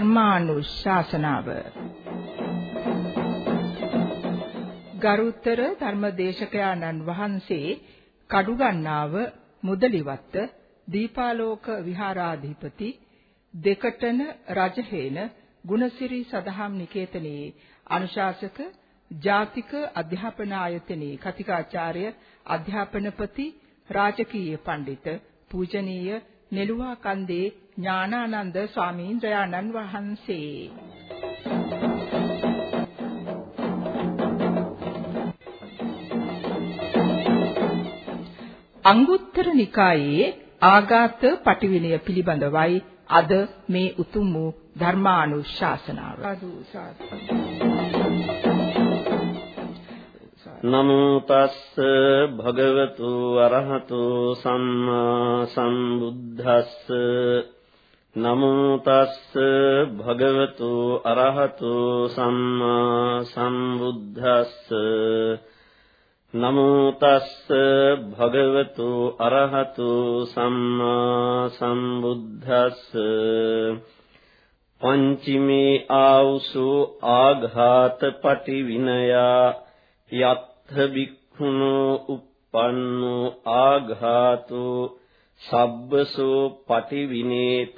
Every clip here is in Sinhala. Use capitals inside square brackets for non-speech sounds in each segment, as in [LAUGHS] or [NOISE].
ධර්මානුශාසනාව ගරුතර ධර්මදේශකයාණන් වහන්සේ කඩුගන්නාව මුදලිවත්ත දීපාලෝක විහාරාධිපති දෙකටන රජහේන ගුණසිරි සදහම් නිකේතනයේ අනුශාසක ජාතික අධ්‍යාපන ආයතනයේ කතිකාචාර්ය අධ්‍යාපනපති රාජකීය පඬිත පූජනීය නෙළුවා කන්දේ ඥානානන්ද ස්වාමීන්ද්‍රයාණන් වහන්සේ අංගුත්තර නිකායේ ආගාත පටිවිණය පිළිබඳවයි අද මේ උතුම් වූ ධර්මානුශාසනාව. සාදු සාදු නමෝ තස්ස භගවතු අරහතු සම්මා සම්බුද්දස්ස නමෝ තස්ස භගවතු අරහතු සම්මා සම්බුද්දස්ස නමෝ තස්ස භගවතු අරහතු සම්මා සම්බුද්දස්ස පංචමේ ආවුසු ආඝාත පටි විනයා යත් භික්ඛුනෝ uppannෝ ආඝාතෝ සබ්බසෝ පටිවිනේතබ්බෝති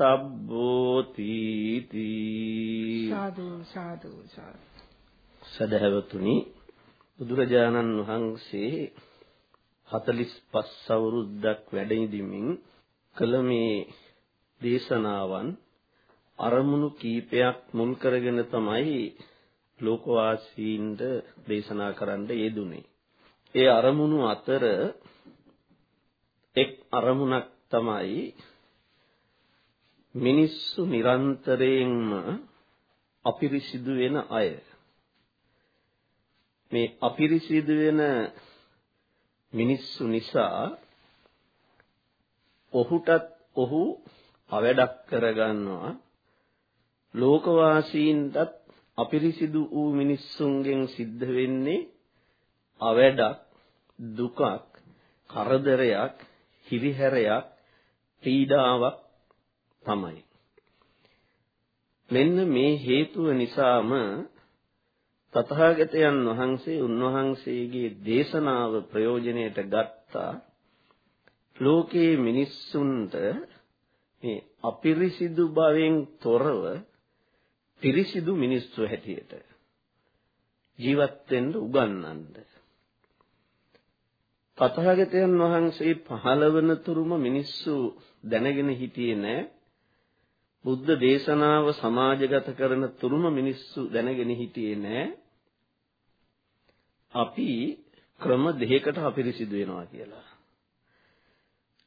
සාදු සාදු සාදු සදහවතුනි බුදුරජාණන් වහන්සේ 45 අවුරුද්දක් වැඩ ඉඳිමින් කළ මේ දේශනාවන් අරමුණු කීපයක් මුල් කරගෙන තමයි ලෝකවාසීන්ට දේශනා කරන්න යෙදුනේ. ඒ අරමුණු අතර එක් අරමුණක් තමයි මිනිස්සු නිරන්තරයෙන්ම අපිරිසිදු වෙන අය. මේ අපිරිසිදු වෙන මිනිස්සු නිසා ඔහුටත් ඔහු අවඩක් කරගන්නවා ලෝකවාසීන්ටත් අපිරිසිදු වූ මිනිස්සුන්ගෙන් සිද්ධ වෙන්නේ අවැඩක් දුකක් කරදරයක් හිරිහැරයක් පීඩාවක් තමයි මෙන්න මේ හේතුව නිසාම තථාගතයන් වහන්සේ උන්වහන්සේගේ දේශනාව ප්‍රයෝජනයට ගත්තා ලෝකයේ මිනිස්සුන්ට මේ අපිරිසිදු භවෙන් තොරව පිරිසිදු මිනිස්සු හැටියට ජීවත් වෙන්න උගන්වන්න. තථාගතයන් වහන්සේ පහළ වන තුරුම මිනිස්සු දැනගෙන හිටියේ නෑ. බුද්ධ දේශනාව සමාජගත කරන තුරුම මිනිස්සු දැනගෙන හිටියේ නෑ. අපි ක්‍රම දෙකකට අපිරිසිදු වෙනවා කියලා.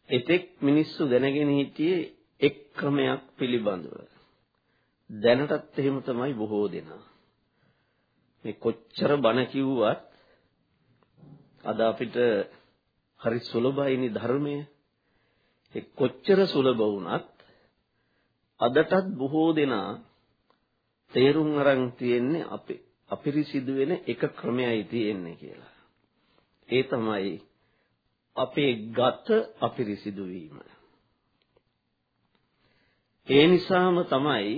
එතෙක් මිනිස්සු දැනගෙන හිටියේ එක් ක්‍රමයක් පිළිබඳව. දැනටත් එහෙම තමයි බොහෝ දෙනා. මේ කොච්චර බණ කිව්වත් අද අපිට හරි සුලභයිනි ධර්මය. ඒ කොච්චර සුලභ වුණත් අදටත් බොහෝ දෙනා තේරුම් අරන් තියෙන්නේ අපේ අපිරිසිදු වෙන එක ක්‍රමයයි තියෙන්නේ කියලා. ඒ තමයි අපේ ගත අපිරිසිදු වීම. ඒ නිසාම තමයි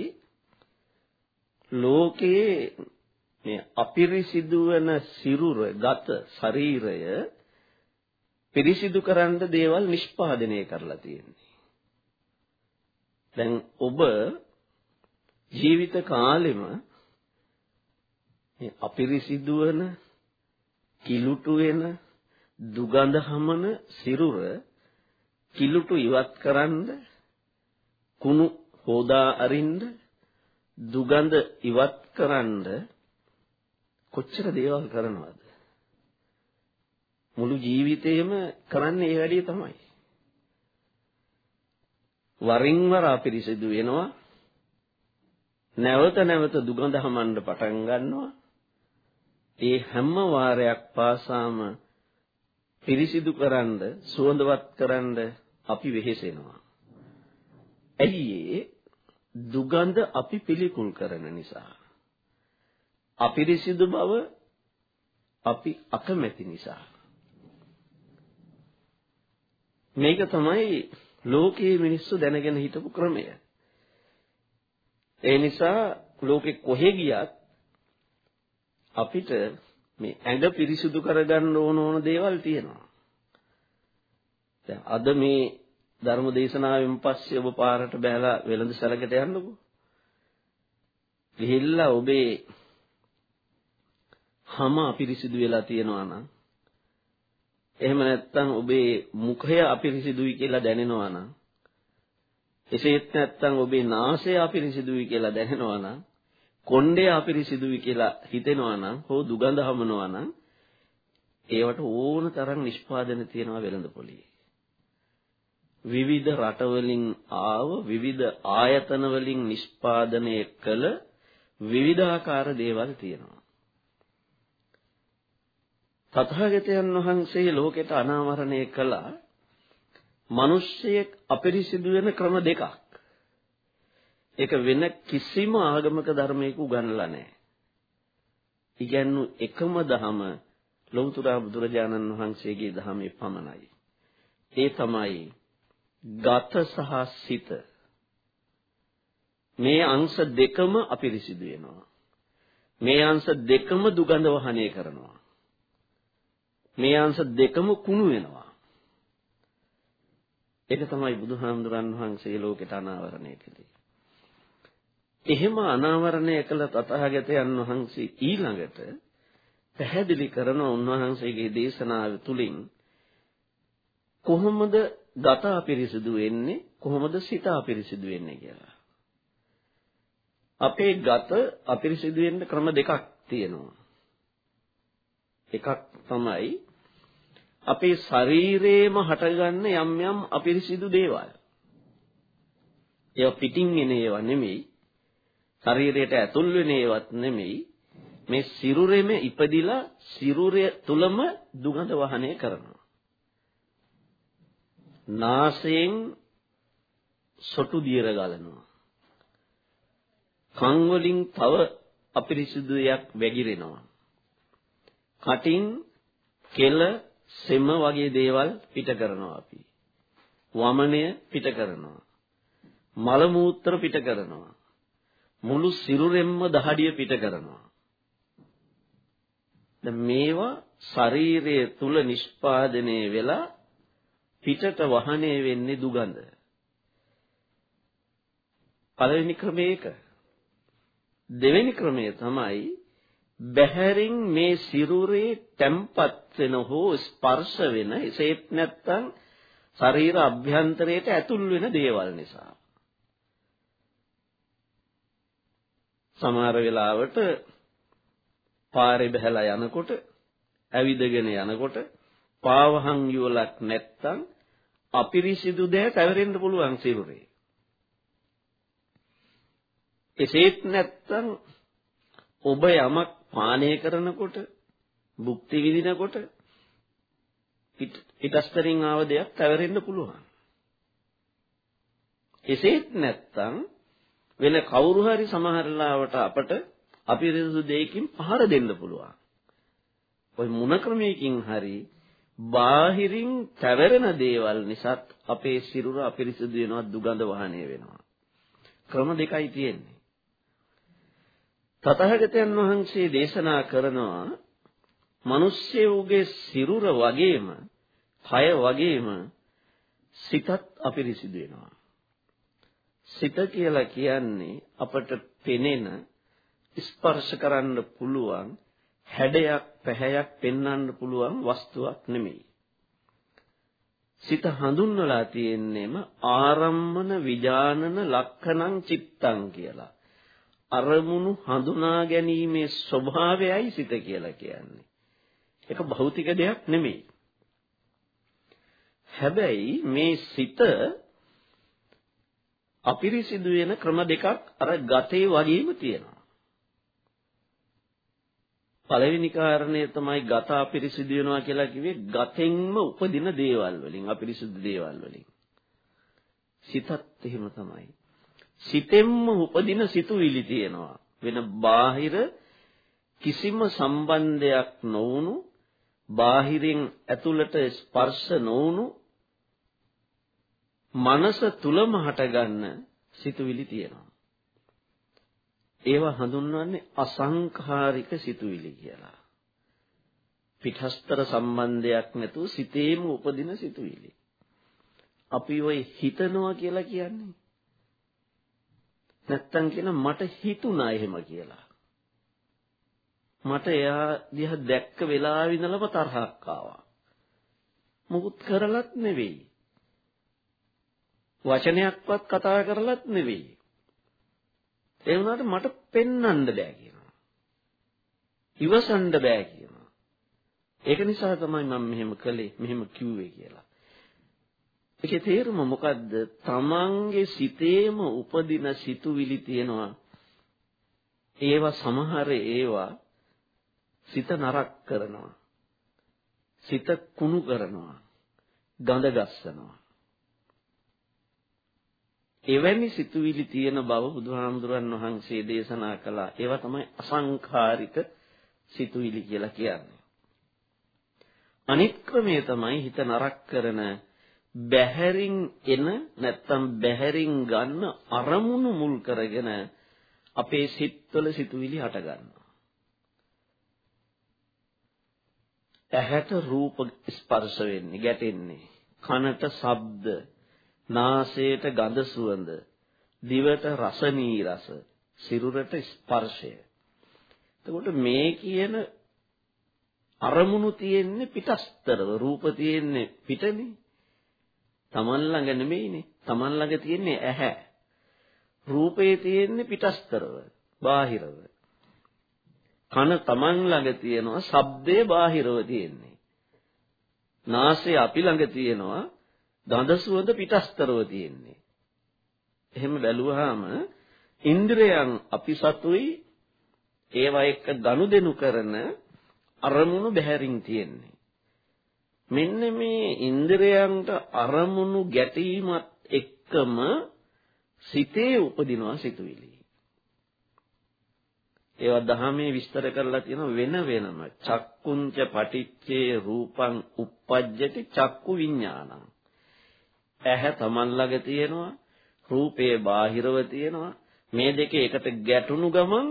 ලෝකයේ මේ අපිරිසිදු වෙන සිරුර ගත ශරීරය පිරිසිදු කරන්න දේවල් නිෂ්පාදනය කරලා තියෙන්නේ. දැන් ඔබ ජීවිත කාලෙම මේ අපිරිසිදු වෙන කිලුටු වෙන දුගඳ හමන සිරුර කිලුටු ඉවත් කරන්න කුණු හොදා අරින්න දුගඳ ඉවත් කරන්න කොච්චර දේවල් කරනවද මුළු ජීවිතේම කරන්නේ ඒ වැඩේ තමයි. වරින් වර අපිරිසිදු වෙනවා. නැවත නැවත දුගඳ හමන්න පටන් ගන්නවා. ඒ හැම වාරයක් පාසාම පිරිසිදු කරන්න සුවඳවත් කරන්න අපි වෙහෙසෙනවා. ඇයි දුගඳ අපි පිළිකුල් කරන නිසා. අපිරිසිදු බව අපි අකමැති නිසා. මේක තමයි ලෝකයේ මිනිස්සු දැනගෙන හිටපු ක්‍රමය. ඒ නිසා ලෝකෙ කොහෙ ගියත් අපිට මේ ඇඟ පිරිසිදු කරගන්න ඕන ඕන දේවල් තියෙනවා. දැන් අද මේ ධර්ම දේශනාවෙන් පස්සේ ඔබ පාරට බැලලා වෙළඳ සැලකට යන්නකෝ. ගිහිල්ලා ඔබේ හම අපිරිසිදු වෙලා තියෙනවා නම් එහෙම නැත්නම් ඔබේ මුඛය අපිරිසිදුයි කියලා දැනෙනවා නම් එසේත් නැත්නම් ඔබේ නාසය අපිරිසිදුයි කියලා දැනෙනවා නම් කොණ්ඩේ අපිරිසිදුයි කියලා හිතෙනවා නම් හෝ දුගඳ හමනවා නම් ඒවට ඕන තරම් නිෂ්පාදන තියෙනවා වෙළඳ පොලේ. විවිධ රටවලින් ආව විවිධ ආයතන වලින් නිෂ්පාදනය කළ විවිධාකාර දේවල් තියෙනවා. තථාගතයන් වහන්සේ ලෝකෙට අනාවරණය කළා මිනිස්සෙක් අපිරිසිදු වෙන ක්‍රම දෙකක්. ඒක වෙන කිසිම ආගමක ධර්මයක උගන්වලා නැහැ. ඉගැන්නු එකම දහම ලෞතර බුදුරජාණන් වහන්සේගේ ධර්මයේ පමණයි. ඒ තමයි ගත සහ සිත. මේ අංශ දෙකම අපිරිසිදු වෙනවා. මේ අංශ දෙකම දුගඳ වහනය කරනවා. මේ අංශ දෙකම කුණු වෙනවා. ඒක තමයි බුදුහාමුදුරන් වහන්සේ ලෝකෙට අනාවරණය කළේ. එහෙම අනාවරණය කළ තථාගතයන් වහන්සේ ඊළඟට පැහැදිලි කරන උන්වහන්සේගේ දේශනාව තුළින් කොහොමද ගත අපිරිසිදු වෙන්නේ කොහොමද සිත අපිරිසිදු වෙන්නේ කියලා. අපේ ගත අපිරිසිදු වෙන්න ක්‍රම දෙකක් තියෙනවා. එකක් තමයි අපේ ශරීරේම හටගන්න යම් යම් අපිරිසිදු දේවල්. ඒවා පිටින් එන ඒවා නෙමෙයි. ශරීරයට ඇතුල් වෙන ඒවත් නෙමෙයි. මේ සිරුරෙම ඉපදිලා සිරුරය තුලම දුගඳ වහනය කරනවා. නාසයෙන් සොටු දියර ගලනවා. කන් වලින් තව අපිරිසිදු දෙයක් වැగిරෙනවා. කටින් කෙල සෙම වගේ දේවල් පිට කරනවා අපි. වමනය පිට කරනවා. මල මූත්‍ර පිට කරනවා. මුළු සිරුරෙන්ම දහඩිය පිට කරනවා. දැන් මේවා ශරීරයේ තුල නිෂ්පාදනය වෙලා පිටට වහනය වෙන්නේ දුගඳ. පළවෙනි ක්‍රමය ඒක. දෙවෙනි ක්‍රමය තමයි බහැරින් මේ සිරුරේ තැම්පත් වෙන හෝ ස්පර්ශ වෙන එසේත් නැත්නම් ශරීර අභ්‍යන්තරයට ඇතුල් වෙන දේවල් නිසා සමහර වෙලාවට පාරේ බහැලා යනකොට ඇවිදගෙන යනකොට පාවහන් යුවලක් නැත්තම් අපිරිසිදු දෙයක් ඇවරෙන්න පුළුවන් සිරුරේ. එසේත් නැත්තම් ඔබ යමක් පානය කරනකොට භුක්ති විඳිනකොට පිටස්තරින් ආව දෙයක් ඇවරෙන්න පුළුවන්. එසේත් නැත්තම් වෙන කවුරු හරි සමහරලාවට අපට අපිරිසුදු දෙයකින් පහර දෙන්න පුළුවන්. ওই මොන ක්‍රමයකින් හරි බාහිරින් තැවරෙන දේවල් නිසාත් අපේ සිරුර අපිරිසුදු වෙනවා දුගඳ වහණය වෙනවා. ක්‍රම දෙකයි තියෙන්නේ. තථාගතයන් වහන්සේ දේශනා කරනවා මිනිස්සෙකුගේ සිරුර වගේම, කය වගේම සිතත් අපිරිසිදු වෙනවා. සිත කියලා කියන්නේ අපට පෙනෙන ස්පර්ශ කරන්න පුළුවන් හැඩයක් පැහැයක් පෙන්වන්න පුළුවන් වස්තුවක් නෙමෙයි. සිත හඳුන්වලා තියෙන්නේම ආරම්මන විජානන ලක්ඛණං චිත්තං කියලා. අරමුණු හඳුනා ගැනීමේ ස්වභාවයයි සිත කියලා කියන්නේ. ඒක භෞතික දෙයක් නෙමෙයි. හැබැයි මේ සිත අපිරිසිදු වෙන ක්‍රම දෙකක් අර ගතේ වගේම තියෙනවා. පළවෙනි කාරණය තමයි ගත අපිරිසිදු වෙනවා කියලා කිව්වේ ගතෙන්ම උපදින දේවල් වලින් අපිරිසිදු දේවල් වලින්. සිතත් එහෙම තමයි. සිතෙන්ම උපදින සිතුවිලි තියෙනවා. වෙන බාහිර කිසිම සම්බන්ධයක් නොවුණු බාහිරින් ඇතුළට ස්පර්ශ නොවුණු මනස තුලම හටගන්න සිතුවිලි තියෙනවා. ඒවා හඳුන්වන්නේ අසංඛාරික සිතුවිලි කියලා. පිටස්තර සම්බන්ධයක් නැතුව සිතේම උපදින සිතුවිලි. අපි ওই හිතනවා කියලා කියන්නේ නැත්තම් කියන මට හිතුණා එහෙම කියලා. මට එයා දිහා දැක්ක වෙලාවෙ ඉඳලම තරහක් ආවා. මුකුත් කරලත් නෙවෙයි. වචනයක්වත් කතා කරලත් නෙවෙයි. ඒ වුණාට මට පෙන්වන්න බෑ කියනවා. ඉවසන්න බෑ කියනවා. ඒක නිසා තමයි මම මෙහෙම කළේ, මෙහෙම කිව්වේ කියලා. ඒකේ තේරුම මොකද්ද? තමන්ගේ සිතේම උපදින සිතුවිලි තියෙනවා. ඒවා සමහර ඒවා සිත නරක කරනවා. සිත කුණු කරනවා. ගඳ ගස්සනවා. එවැනි සිතුවිලි තියෙන බව බුදුහාමුදුරන් වහන්සේ දේශනා කළා. ඒවා තමයි අසංඛාරික සිතුවිලි කියලා කියන්නේ. අනිත් ක්‍රමය තමයි හිත නරක කරන බැහැරින් එන නැත්තම් බැහැරින් ගන්න අරමුණු මුල් කරගෙන අපේ සිත්වල සිතුවිලි හට ගන්නවා. ඇහැට රූප ස්පර්ශ වෙන්නේ, ගැටෙන්නේ. කනට ශබ්ද, නාසයට ගඳ සුවඳ, දිවට රස නීරස, සිරුරට ස්පර්ශය. එතකොට මේ කියන අරමුණු තියෙන්නේ පිටස්තරව, රූප තියෙන්නේ පිටනේ. Taman ළඟ නෙමෙයිනේ. Taman ළඟ තියෙන්නේ ඇහැ. රූපේ තියෙන්නේ පිටස්තරව, බාහිරව. කන Taman ළඟ තියෙනවා, ශබ්දේ බාහිරව තියෙන්නේ. නාසය අපි ළඟ තියෙනවා, ගඳ සුවඳ පිටස්තරව තියෙන්නේ. එහෙම බැලුවාම ඉන්ද්‍රයන් අපි සතුයි ඒවා එක්ක ගනුදෙනු කරන අරමුණු බැහැරින් තියෙන්නේ. මෙන්න මේ ඉන්ද්‍රයන්ට අරමුණු ගැටීමත් එක්කම සිතේ උපදිනවා සිතුවිලි. ඒවා දහමේ විස්තර කරලා තියෙන වෙන වෙනම චක්කුංච පටිච්චේ රූපං uppajjati චක්කු විඥානං. ඇහැ Taman ළඟ තියෙනවා රූපේ බාහිරව තියෙනවා මේ දෙකේ එකට ගැටුණු ගමන්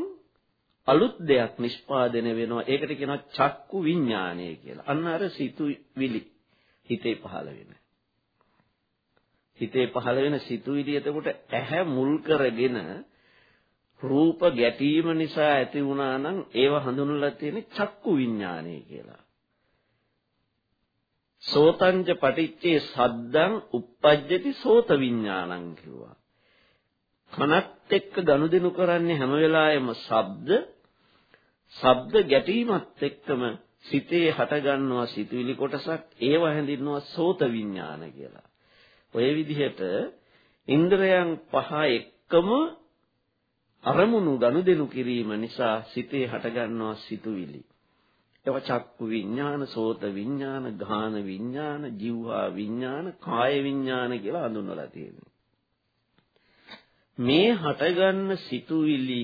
අලුත් දෙයක් නිෂ්පාදනය වෙනවා. ඒකට කියනවා චක්කු විඥානය කියලා. අන්න අර සිතුවිලි හිතේ පහළ වෙන. හිතේ පහළ වෙන සිතුවිලි එතකොට ඇහැ මුල් කරගෙන රූප ගැටීම නිසා ඇති වුණා නම් ඒව හඳුන්වලා තියෙන්නේ චක්කු විඥානය කියලා. සෝතංජ පටිච්චේ සද්දං uppajjati සෝත විඥානං කිව්වා. කනත් එක්ක ගනුදෙනු කරන්නේ හැම වෙලාවෙම ශබ්ද ශබ්ද ගැටීමත් එක්කම සිතේ හටගන්නවා සිතුවිලි කොටසක් ඒව හැඳින්වනවා සෝත විඥාන කියලා. ඔය විදිහට ඉන්ද්‍රයන් පහ එක්කම අරමුණු ගනුදෙනු කිරීම නිසා සිතේ හටගන්නවා සිතුවිලි. ඒවා චක්කු විඥාන, සෝත විඥාන, ගාන විඥාන, જીවහා විඥාන, කාය විඥාන කියලා හඳුන්වලා තියෙනවා. මේ හටගන්න සිතුවිලි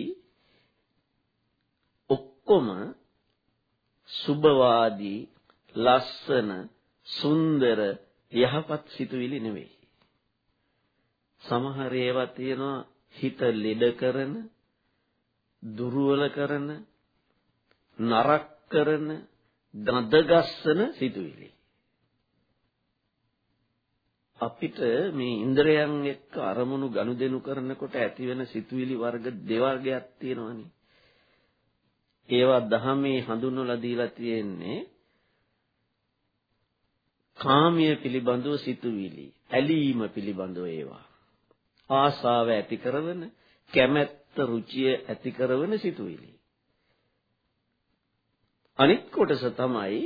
ඔක්කොම සුභවාදී ලස්සන සුන්දර යහපත් සිතුවිලි නෙවෙයි. සමහර ඒවා තියෙනවා හිත ලෙඩ කරන, දුර්වල කරන, නරක කරන, දඳගස්සන සිතුවිලි. අපිට මේ ඉන්ද්‍රයන් එක්ක අරමුණු ගනුදෙනු කරනකොට ඇතිවෙන සිතුවිලි වර්ග දෙවර්ගයක් තියෙනවානේ. ඒවා දහමේ හඳුන්වලා දීලා තියෙන්නේ කාමයේ පිළිබඳව සිතුවිලි, ඇලීම පිළිබඳව ඒවා. ආසාව ඇති කරන, කැමැත්ත රුචිය ඇති කරන සිතුවිලි. අනිත් කොටස තමයි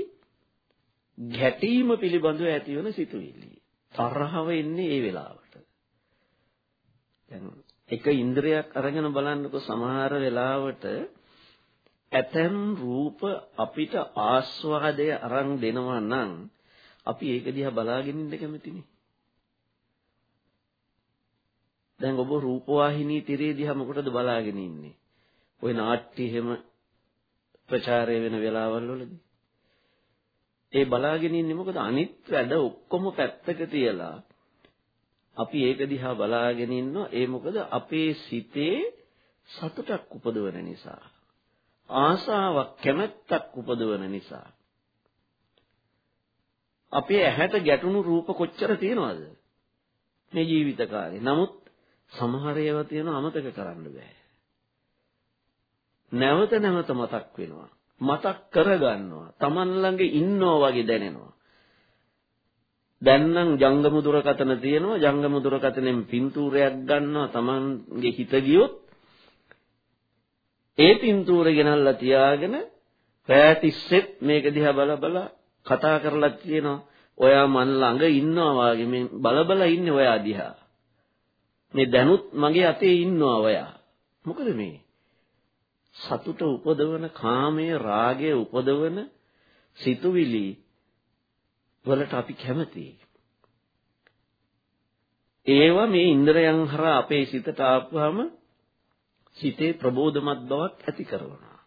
ගැටීම පිළිබඳව ඇතිවන සිතුවිලි. තරහව එන්නේ ඒ වෙලාවට. දැන් එක ඉන්ද්‍රයක් අරගෙන බලන්නකො සමහර වෙලාවට ඇතැම් රූප අපිට ආස්වාදය අරන් දෙනවා නම් අපි ඒක දිහා බලාගෙන ඉන්න කැමතිනේ. දැන් ඔබ රූපවාහිනී තිරේ දිහා මොකටද බලාගෙන ඉන්නේ? ওই නාට්‍ය එහෙම ප්‍රචාරය වෙන වෙලාවල් වලදී. ඒ බලාගෙන ඉන්නේ මොකද අනිත් වැඩ ඔක්කොම පැත්තක තියලා අපි ඒක දිහා බලාගෙන ඉන්නවා ඒ මොකද අපේ සිතේ සතුටක් උපදවන නිසා ආසාවක් කැමැත්තක් උපදවන නිසා අපේ ඇහැට ගැටුණු රූප කොච්චර තියෙනවද මේ ජීවිත කාලේ. නමුත් සමහර ඒවා තියෙන අමතක කරන්න බෑ. නැවත නැවත මතක් වෙනවා. මතක් කරගන්නවා. Taman ළඟ ඉන්නවා වගේ දැනෙනවා. දැන් නම් ජංගම දුරකථන තියෙනවා. ජංගම දුරකථනෙන් පින්තූරයක් ගන්නවා. Tamanගේ හිත ගියොත් ඒ පින්තූර ගෙනල්ලා තියාගෙන රෑ තිස්සෙත් මේක දිහා බල බල කතා කරලා තියෙනවා. ඔයා මන් ළඟ ඉන්නවා වගේ මේ බල බල ඉන්නේ ඔයා දිහා. මේ දැනුත් මගේ අතේ ඉන්නවා ඔයා. මොකද මේ? සතුට උපදවන කාමයේ රාගයේ උපදවන සිතුවිලි වලට අපි කැමතියි. ඒවා මේ ඉන්ද්‍රයන් හරහා අපේ සිතට ආපුවම සිතේ ප්‍රබෝධමත් බවක් ඇති කරනවා.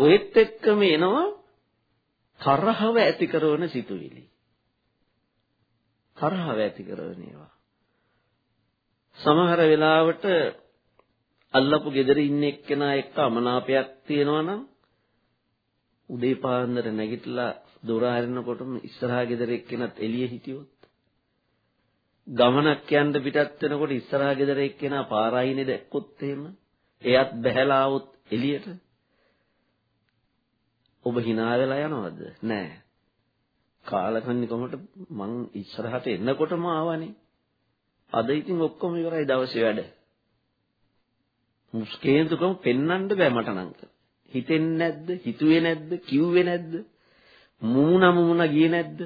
ඔයත් එක්කම එනවා තරහව ඇති කරන සිතුවිලි. තරහව ඇති කරන ඒවා. සමහර වෙලාවට අල්ලපු gedare ඉන්න එක්කෙනා එක්ක අමනාපයක් තියෙනවා නම් උදේ පාන්දර නැගිටලා දොර අරිනකොටම ඉස්සරහා gedare එක්කෙනත් එළිය හිටියොත් ගමනක් යන්න පිටත් වෙනකොට ඉස්සරහා gedare එක්කෙනා පාරායිනේ දැක්කොත් එහෙම එයත් බහැලා આવොත් එළියට ඔබ hina වෙලා යනවද නෑ කාලකන්ණි කොමට මං ඉස්සරහට එන්නකොටම ආවනේ අද ඉතින් ඔක්කොම ඉවරයි දවසේ වැඩ මුස්කේන්තුකම පෙන්වන්න බෑ මට නම්. හිතෙන්නේ නැද්ද? හිතුවේ නැද්ද? කිව්වේ නැද්ද? මූණ මූණ ගියේ නැද්ද?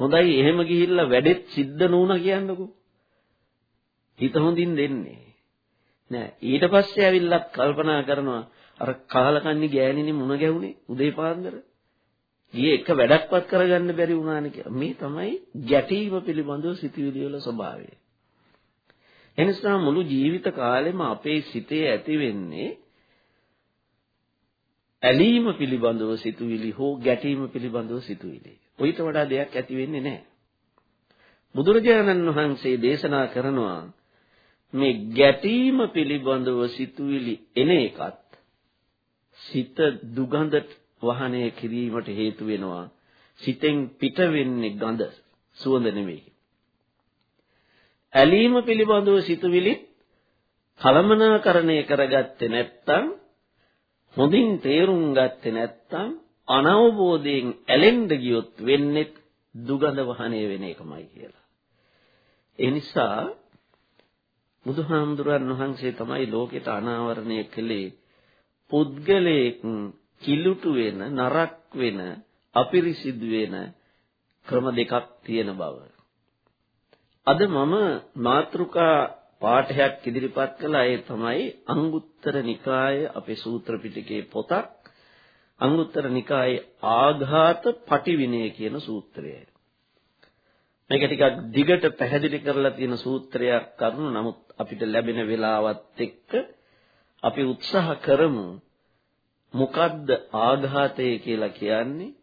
හොඳයි එහෙම ගිහිල්ලා වැඩෙත් සිද්ධ නූණ කියන්නකෝ. හිත හොඳින් දෙන්නේ. නෑ ඊට පස්සේ ඇවිල්ලත් කල්පනා කරනවා අර කාලකන්ණි ගෑණිනේ මුණ ගැහුනේ උදේ පාන්දර. ගියේ එක වැඩක්වත් කරගන්න බැරි වුණානේ කියලා. මේ තමයි ගැටීම පිළිබඳව සිතුවිලි වල ස්වභාවය. එනිසා මුළු ජීවිත කාලෙම අපේ සිතේ ඇති වෙන්නේ ඇලීම පිළිබඳව සිතුවිලි හෝ ගැටීම පිළිබඳව සිතුවිලි. ඔయిత වඩා දෙයක් ඇති වෙන්නේ නැහැ. බුදුරජාණන් වහන්සේ දේශනා කරනවා මේ ගැටීම පිළිබඳව සිතුවිලි එන එකත් සිත දුගඳ වහනය කිරීමට හේතු වෙනවා. සිතෙන් පිට වෙන්නේ ගඳ සුවඳ නෙවෙයි. ඇලීම පිළිබඳව සිතුවිලි කලමනාකරණය කරගත්තේ නැත්නම් හොඳින් තේරුම් ගත්තේ නැත්නම් අනවබෝධයෙන් ඇලෙන්න ගියොත් වෙන්නේ දුගඳ වහනය වෙන එකමයි කියලා. ඒ නිසා බුදුහාමුදුරන් වහන්සේ තමයි ලෝකෙට අනාවරණය කළේ පුද්ගලයෙක් කිලුටු වෙන නරක් වෙන අපිරිසිදු වෙන ක්‍රම දෙකක් තියෙන බව. අද මම මාත්‍රිකා පාඨයක් ඉදිරිපත් කළා ඒ තමයි අංගුත්තර නිකාය අපේ සූත්‍ර පිටකයේ පොතක් අංගුත්තර නිකායේ ආඝාත පටිවිනය කියන සූත්‍රය. මේක ටිකක් දිගට පැහැදිලි කරලා තියෙන සූත්‍රයක් කරුණු නමුත් අපිට ලැබෙන වෙලාවත් එක්ක අපි උත්සාහ කරමු මොකද්ද ආඝාතය කියලා කියන්නේ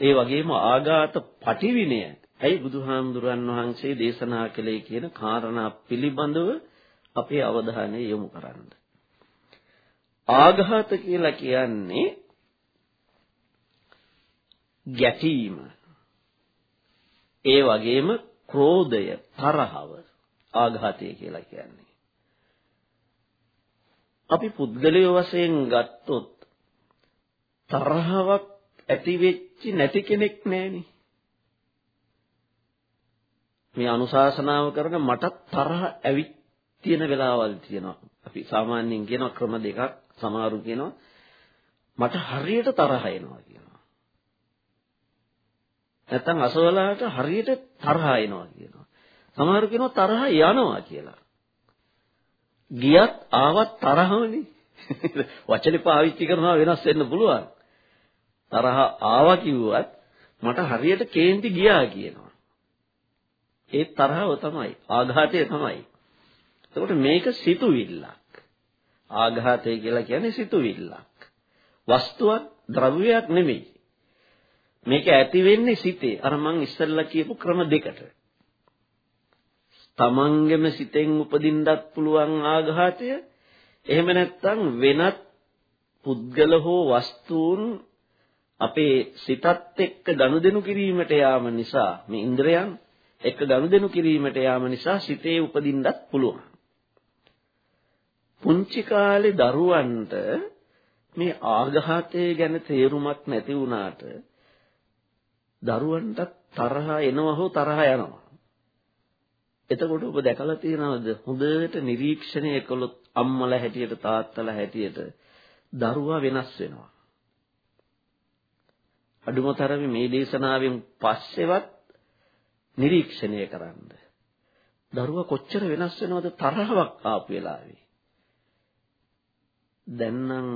ඒ වගේම ආඝාත පටිවිනය ඇයි බුදුහාමුදුරන් වහන්සේ දේශනා කළේ කියන කාරණා පිළිබඳව අපේ අවධානය යොමු කරන්න. ආඝාත කියලා කියන්නේ ගැටීම. ඒ වගේම ක්‍රෝධය, තරහව ආඝාතය කියලා කියන්නේ. අපි පුද්ගලයෝ වශයෙන් ගත්තොත් තරහවක් ඇති වෙච්චි නැති කෙනෙක් නැහෙනේ. මේ අනුශාසනාව කරන මට තරහ ඇවිත් තියෙන වෙලාවල් තියෙනවා. අපි සාමාන්‍යයෙන් කියන ක්‍රම දෙකක් සමහරු කියනවා මට හරියට තරහ එනවා කියනවා. නැත්තම් අසවලාට හරියට තරහ එනවා කියනවා. සමහරු කියනවා තරහ යනවා කියලා. ගියත් ආවත් තරහමනේ. [LAUGHS] වචනේ පාවිච්චි කරනවා වෙනස් වෙන්න පුළුවන්. තරහ ආවා කිව්වත් මට හරියට කේන්ති ගියා කියනවා. ඒ තරහව තමයි ආඝාතය තමයි. එතකොට මේක සිතුවිල්ලක්. ආඝාතය කියලා කියන්නේ සිතුවිල්ලක්. වස්තුවක් ද්‍රව්‍යයක් නෙමෙයි. මේක ඇති වෙන්නේ සිතේ. අර මං ඉස්සෙල්ලා කියපු ක්‍රම දෙකට. තමන්ගෙම සිතෙන් උපදින්නත් පුළුවන් ආඝාතය එහෙම නැත්නම් වෙනත් පුද්ගල හෝ වස්තුන් අපේ සිතත් එක්ක ගනුදෙනු කිරීමට යාම නිසා මේ ඉන්ද්‍රයන් එක්ක ගනුදෙනු කිරීමට යාම නිසා සිතේ උපදින්නත් පුළුවන්. පුංචි කාලේ දරුවන්ට මේ ආඝාතය ගැන තේරුමක් නැති වුණාට දරුවන්ට තරහ එනවා හෝ තරහ යනවා. එතකොට ඔබ දැකලා තියෙනවද හොඳට නිරීක්ෂණය කළොත් අම්මලා හැටියට තාත්තලා හැටියට දරුවා වෙනස් වෙනවා. අඩුම තරමේ මේ දේශනාවෙන් පස්සෙවත් නිරීක්ෂණය කරන්න. දරුවා කොච්චර වෙනස් වෙනවද තරහවක් ආපු වෙලාවේ. දැන් නම්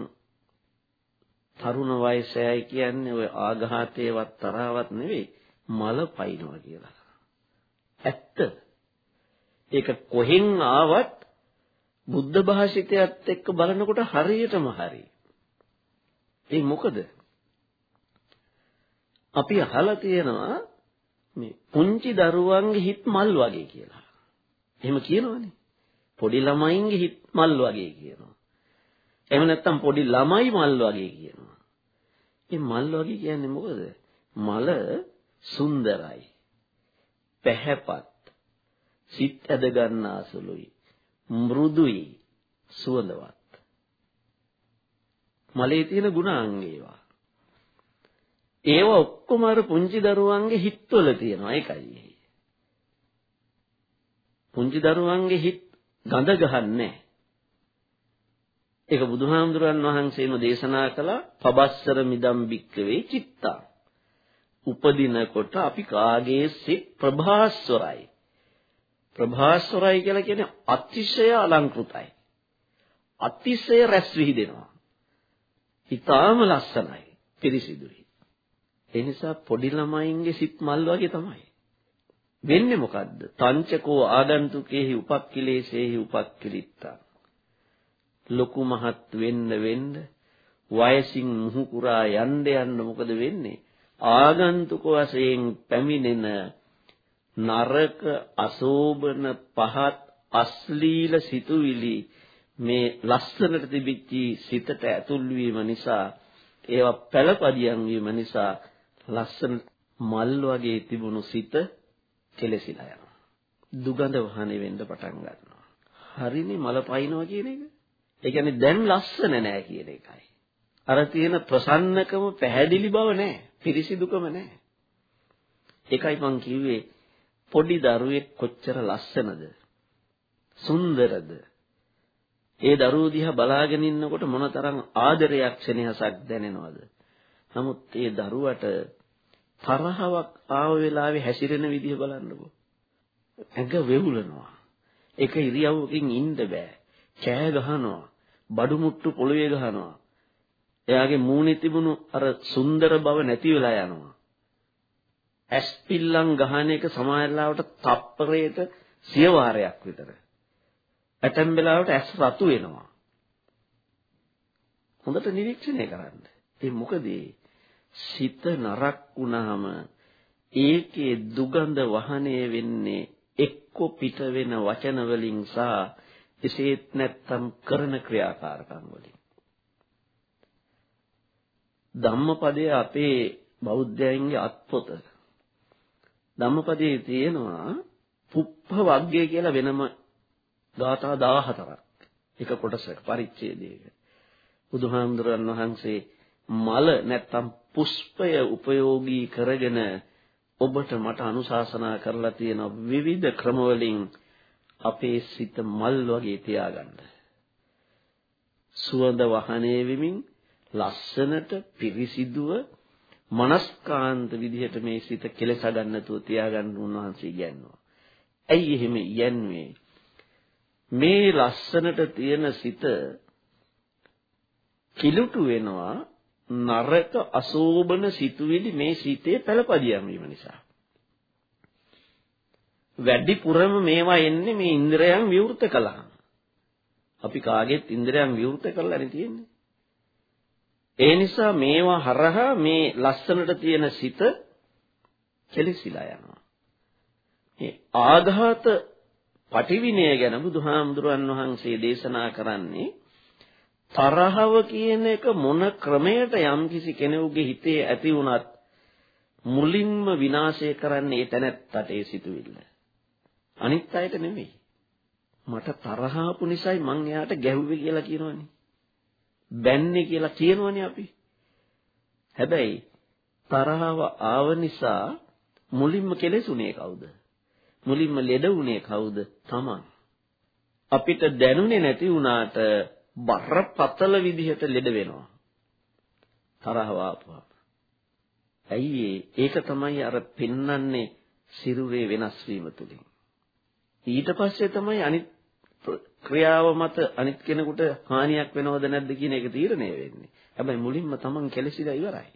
තරුණ වයසයි කියන්නේ ඔය ආඝාතේවත් තරහවත් නෙවෙයි මල පයින්නවා කියලා. ඇත්ත. ඒක කොහෙන් ආවත් බුද්ධ භාෂිතයත් එක්ක බලනකොට හරියටම හරි. ඒ මොකද? අපි අහලා තියෙනවා මේ පුංචි දරුවන්ගේ හිත මල් වගේ කියලා. එහෙම කියනවනේ. පොඩි ළමයින්ගේ හිත මල් වගේ කියනවා. එහෙම නැත්නම් පොඩි ළමයි මල් වගේ කියනවා. මේ මල් වගේ කියන්නේ මොකද? මල සුන්දරයි. පැහැපත්. සිත් ඇද ගන්නාසුළුයි. මෘදුයි. සුවඳවත්. මලේ තියෙන ගුණාංග ඒවා. ඒවා ඔක්කොම අර පුංචි දරුවන්ගේ හිතවල තියෙනවා ඒකයි. පුංචි දරුවන්ගේ හිත ගඳ ගහන්නේ ඒක බුදුහාමුදුරන් වහන්සේම දේශනා කළා පබස්සර මිදම් බික්කවේ චිත්තා. උපදිනකොට අපි කාගේ සිත් ප්‍රභාස්වරයි. ප්‍රභාස්වරයි කියලා කියන්නේ අතිශය අලංකෘතයි. අතිශය රැස් විහිදෙනවා. ඊටාම ලස්සනයි. පිරිසිදුයි. ඒ නිසා පොඩි ළමයින්ගේ සිත් මල් වගේ තමයි. වෙන්නේ මොකද්ද? තංචකෝ ආගන්තුකේහි උපක්ඛිලේසේහි උපක්ඛිලිත්තා. ලොකු මහත් වෙන්න වෙන්න වයසින් මුහුකුරා යන්න යන්න මොකද වෙන්නේ? ආගන්තුක වශයෙන් පැමිණෙන නරක අශෝභන පහත් අශ්ලීල සිතුවිලි මේ ලස්සනට තිබිච්ච සිතට ඇතුල් වීම නිසා ඒවා පළපදියම් වීම නිසා ලස්සන මල් වගේ තිබුණු සිත කෙලසිලා යනවා. දුගඳ වහනේ වෙන්න පටන් ගන්නවා. හරිනේ මල පයින්නවා කියන එක. ඒ කියන්නේ දැන් ලස්සන නෑ කියන එකයි. අර තියෙන ප්‍රසන්නකම පැහැදිලි බව නෑ. පිරිසිදුකම නෑ. ඒකයි මං කිව්වේ පොඩි දරුවෙක් කොච්චර ලස්සනද සුන්දරද ඒ දරුවෝ දිහා බලාගෙන ඉන්නකොට මොනතරම් ආදරයක් සෙනෙහසක් දැනෙනවද නමුත් ඒ දරුවට තරහවක් ආව වෙලාවේ හැසිරෙන විදිහ බලන්නකෝ. ඇඟ වෙවුලනවා. එක ඉරියව්වකින් ඉන්න බෑ. කෑ ගහනවා. බඩු මුට්ටු පොළවේ ගහනවා. එයාගේ මූණේ තිබුණු අර සුන්දර බව නැති වෙලා යනවා. ඇස් පිල්ලම් ගහන එක සමායලාවට තප්පරයට සිය වාරයක් විතර. ඇතැම් වෙලාවට ඇස් රතු වෙනවා. හොඳට නිරීක්ෂණය කරන්න. ඒ මොකද සිත නරක් වුණාම ඒකේ දුගඳ වහනය වෙන්නේ එක්ක පිට වෙන වචන වලින් සහ එසේත් නැත්තම් කරන ක්‍රියාකාරකම් වලින්. ධම්මපදයේ අපේ බෞද්ධයන්ගේ අත්පොත. ධම්මපදයේ තියෙනවා පුප්ප වග්ගය කියලා වෙනම ගාථා 14ක් එක කොටසක පරිච්ඡේදයක. බුදුහාමුදුරන් වහන්සේ මල නැත්තම් පුෂ්පය උපයෝගී කරගෙන ඔබට මට අනුශාසනා කරලා තියෙන විවිධ ක්‍රමවලින් අපේ සිත මල් වගේ තියාගන්න. සුවඳ වහනේ වෙමින් ලස්සනට පිරිසිදුව මනස්කාන්ත විදිහට මේ සිත කෙලස ගන්නතුව තියාගන්න උන්වහන්සේ ඉගැන්වුවා. ඇයි එහෙම ඉගැන්වේ? මේ ලස්සනට තියෙන සිත කිලුටු වෙනවා නරක අශෝභන සිතුවිලි මේ සිතේ පළපදියම් වීම නිසා. වැඩිපුරම මේවා එන්නේ මේ ඉන්ද්‍රයන් විවෘත කළාම. අපි කාගෙත් ඉන්ද්‍රයන් විවෘත කරලානේ තියෙන්නේ. ඒ නිසා මේවා හරහා මේ ලස්සනට තියෙන සිත කෙලිසිලා යනවා. මේ ආඝාත පටිවිනය ගැන බුදුහාමුදුරන් වහන්සේ දේශනා කරන්නේ තරහව කියන එක මොන ක්‍රමයට යම්කිසි කෙනෙකුගේ හිතේ ඇති වුණත් මුලින්ම විනාශය කරන්නේ ඒ තැනැත්තට ඒ සිතුවිල්ල. අනිත් අයට නෙමෙයි. මට තරහ ආපු නිසායි මං එයාට ගැහුවේ කියලා කියනවනේ. බැන්නේ කියලා කියනවනේ අපි. හැබැයි තරහව ආව නිසා මුලින්ම කෙලෙසුනේ කවුද? මුලින්ම ලෙඩ වුණේ කවුද? Taman. අපිට දැනුනේ නැති වුණාට බරපතල විදිහට ලෙඩ වෙනවා. තරහව ආපුවා. ඇයි ඒක තමයි අර පෙන්වන්නේ සිරුරේ වෙනස් වීම තුලින්. ඊට පස්සේ තමයි අනිත් ක්‍රියාව මත අනිත් කෙනෙකුට හානියක් වෙනවද නැද්ද කියන එක තීරණය වෙන්නේ. හැබැයි මුලින්ම Taman කෙලසිලා ඉවරයි.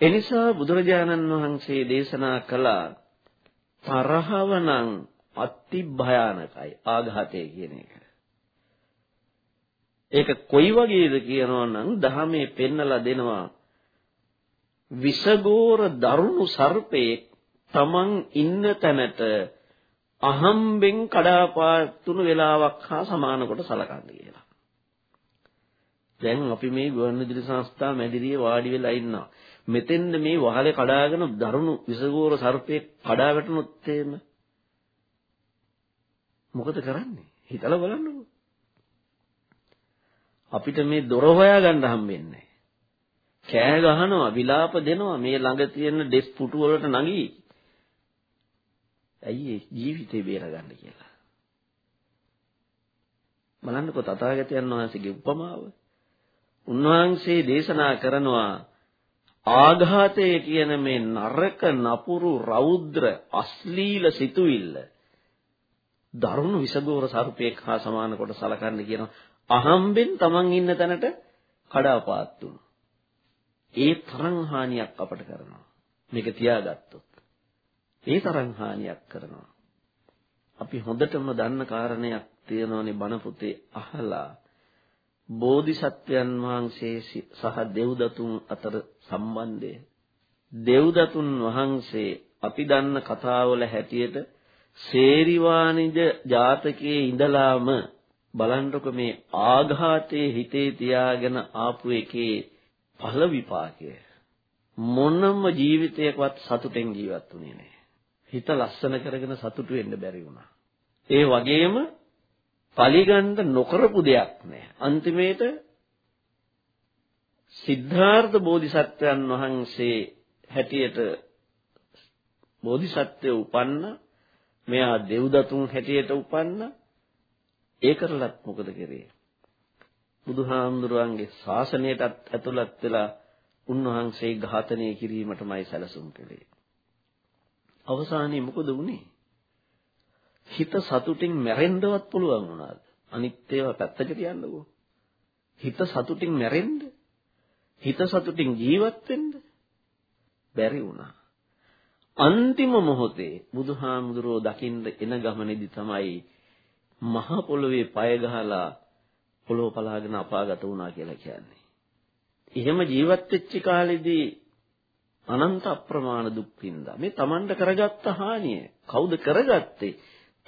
එනිසා බුදුරජාණන් වහන්සේ දේශනා කළා තරහව නම් අති භයානකයි ආඝාතය කියන එක. ඒක කොයි වගේද කියනවා නම් දහමේ පෙන්නලා දෙනවා විසගෝර දරුණු සර්පේ තමන් ඉන්න තැනට අහම්බෙන් කඩාපාතුණු වෙලාවක් හා සමාන කොට සලකන්න කියලා. දැන් අපි මේ ගුවන්විදුලි සංස්ථා මැදිරියේ වාඩි වෙලා ඉන්නවා. මෙතෙන්ද මේ වහලේ කඩාගෙන දරුණු විසගෝර සර්පේ කඩා වැටුනොත් එහෙම මොකද කරන්නේ? හිතලා බලන්නකෝ. අපිට මේ දොර හොයාගන්න හම්බෙන්නේ කෑ ගහනවා, විලාප දෙනවා මේ ළඟ තියෙන ඩෙස් පුටු වලට නගී. ඇයි ජීවිතේ බේරගන්න කියලා. බලන්නකෝ තථාගතයන් වහන්සේගේ උපමාව. උන්වහන්සේ දේශනා කරනවා ආඝාතය කියන මේ නරක නපුරු රෞද්‍ර අශ්ලීල සිතුවිල්ල දරුණු විසගෝර සර්පයෙක් හා සමාන කොට සලකන්න කියන අහම්බෙන් Taman ඉන්න තැනට කඩාපාත් වුණා. ඒ තරම් හානියක් අපට කරනවා. මේක තියාගත්තොත්. ඒ තරම් හානියක් කරනවා. අපි හොඳටම දන්න කාරණයක් තියෙනවානේ බණ පොතේ අහලා බෝධිසත්වයන් වහන්සේ සහ දෙව්දතුන් අතර සම්බන්ධය දෙව්දතුන් වහන්සේ අපි දන්න කතාවල හැටියට සේරිවාණිජ ජාතකයේ ඉඳලාම බලන්නකො මේ ආඝාතයේ හිතේ තියාගෙන ආපු එකේ ඵල විපාකය මොනම ජීවිතයකවත් සතුටෙන් ජීවත් වුණේ නැහැ. හිත ලස්සන කරගෙන සතුටු වෙන්න බැරි වුණා. ඒ වගේම පලිගන්න නොකරපු දෙයක් නෑ. අන්තිමේට සිද්ධාර්ථ බෝධිසත්වයන් වහන්සේ හැටියට බෝධිසත්වය උපන්න මෙයා දෙව්දතුන් හැටියට උපන්න ඒ කරලත් මොකද කරේ බුදුහාමුදුරුවන්ගේ ශාසනයටත් ඇතුළත් වෙලා උන්වහන්සේ ඝාතනය කිරීමටමයි සැලසුම් කළේ අවසානයේ මොකද වුනේ හිත සතුටින් මැරෙන්නවත් පුළුවන් වුණාද? අනිත් ඒවා පැත්තකට තියන්නකෝ. හිත සතුටින් මැරෙන්න? හිත සතුටින් ජීවත් වෙන්න? බැරි වුණා. අන්තිම මොහොතේ බුදුහාමුදුරෝ දකින්න එන ගමනේදී තමයි මහ පොළොවේ පය ගහලා පොළොව පලාගෙන අපාගත වුණා කියලා කියන්නේ. එහෙම ජීවත් වෙච්ච කාලෙදී අනන්ත අප්‍රමාණ දුක් විඳා. මේ Tamanට කරගත්ත හානිය. කවුද කරගත්තේ?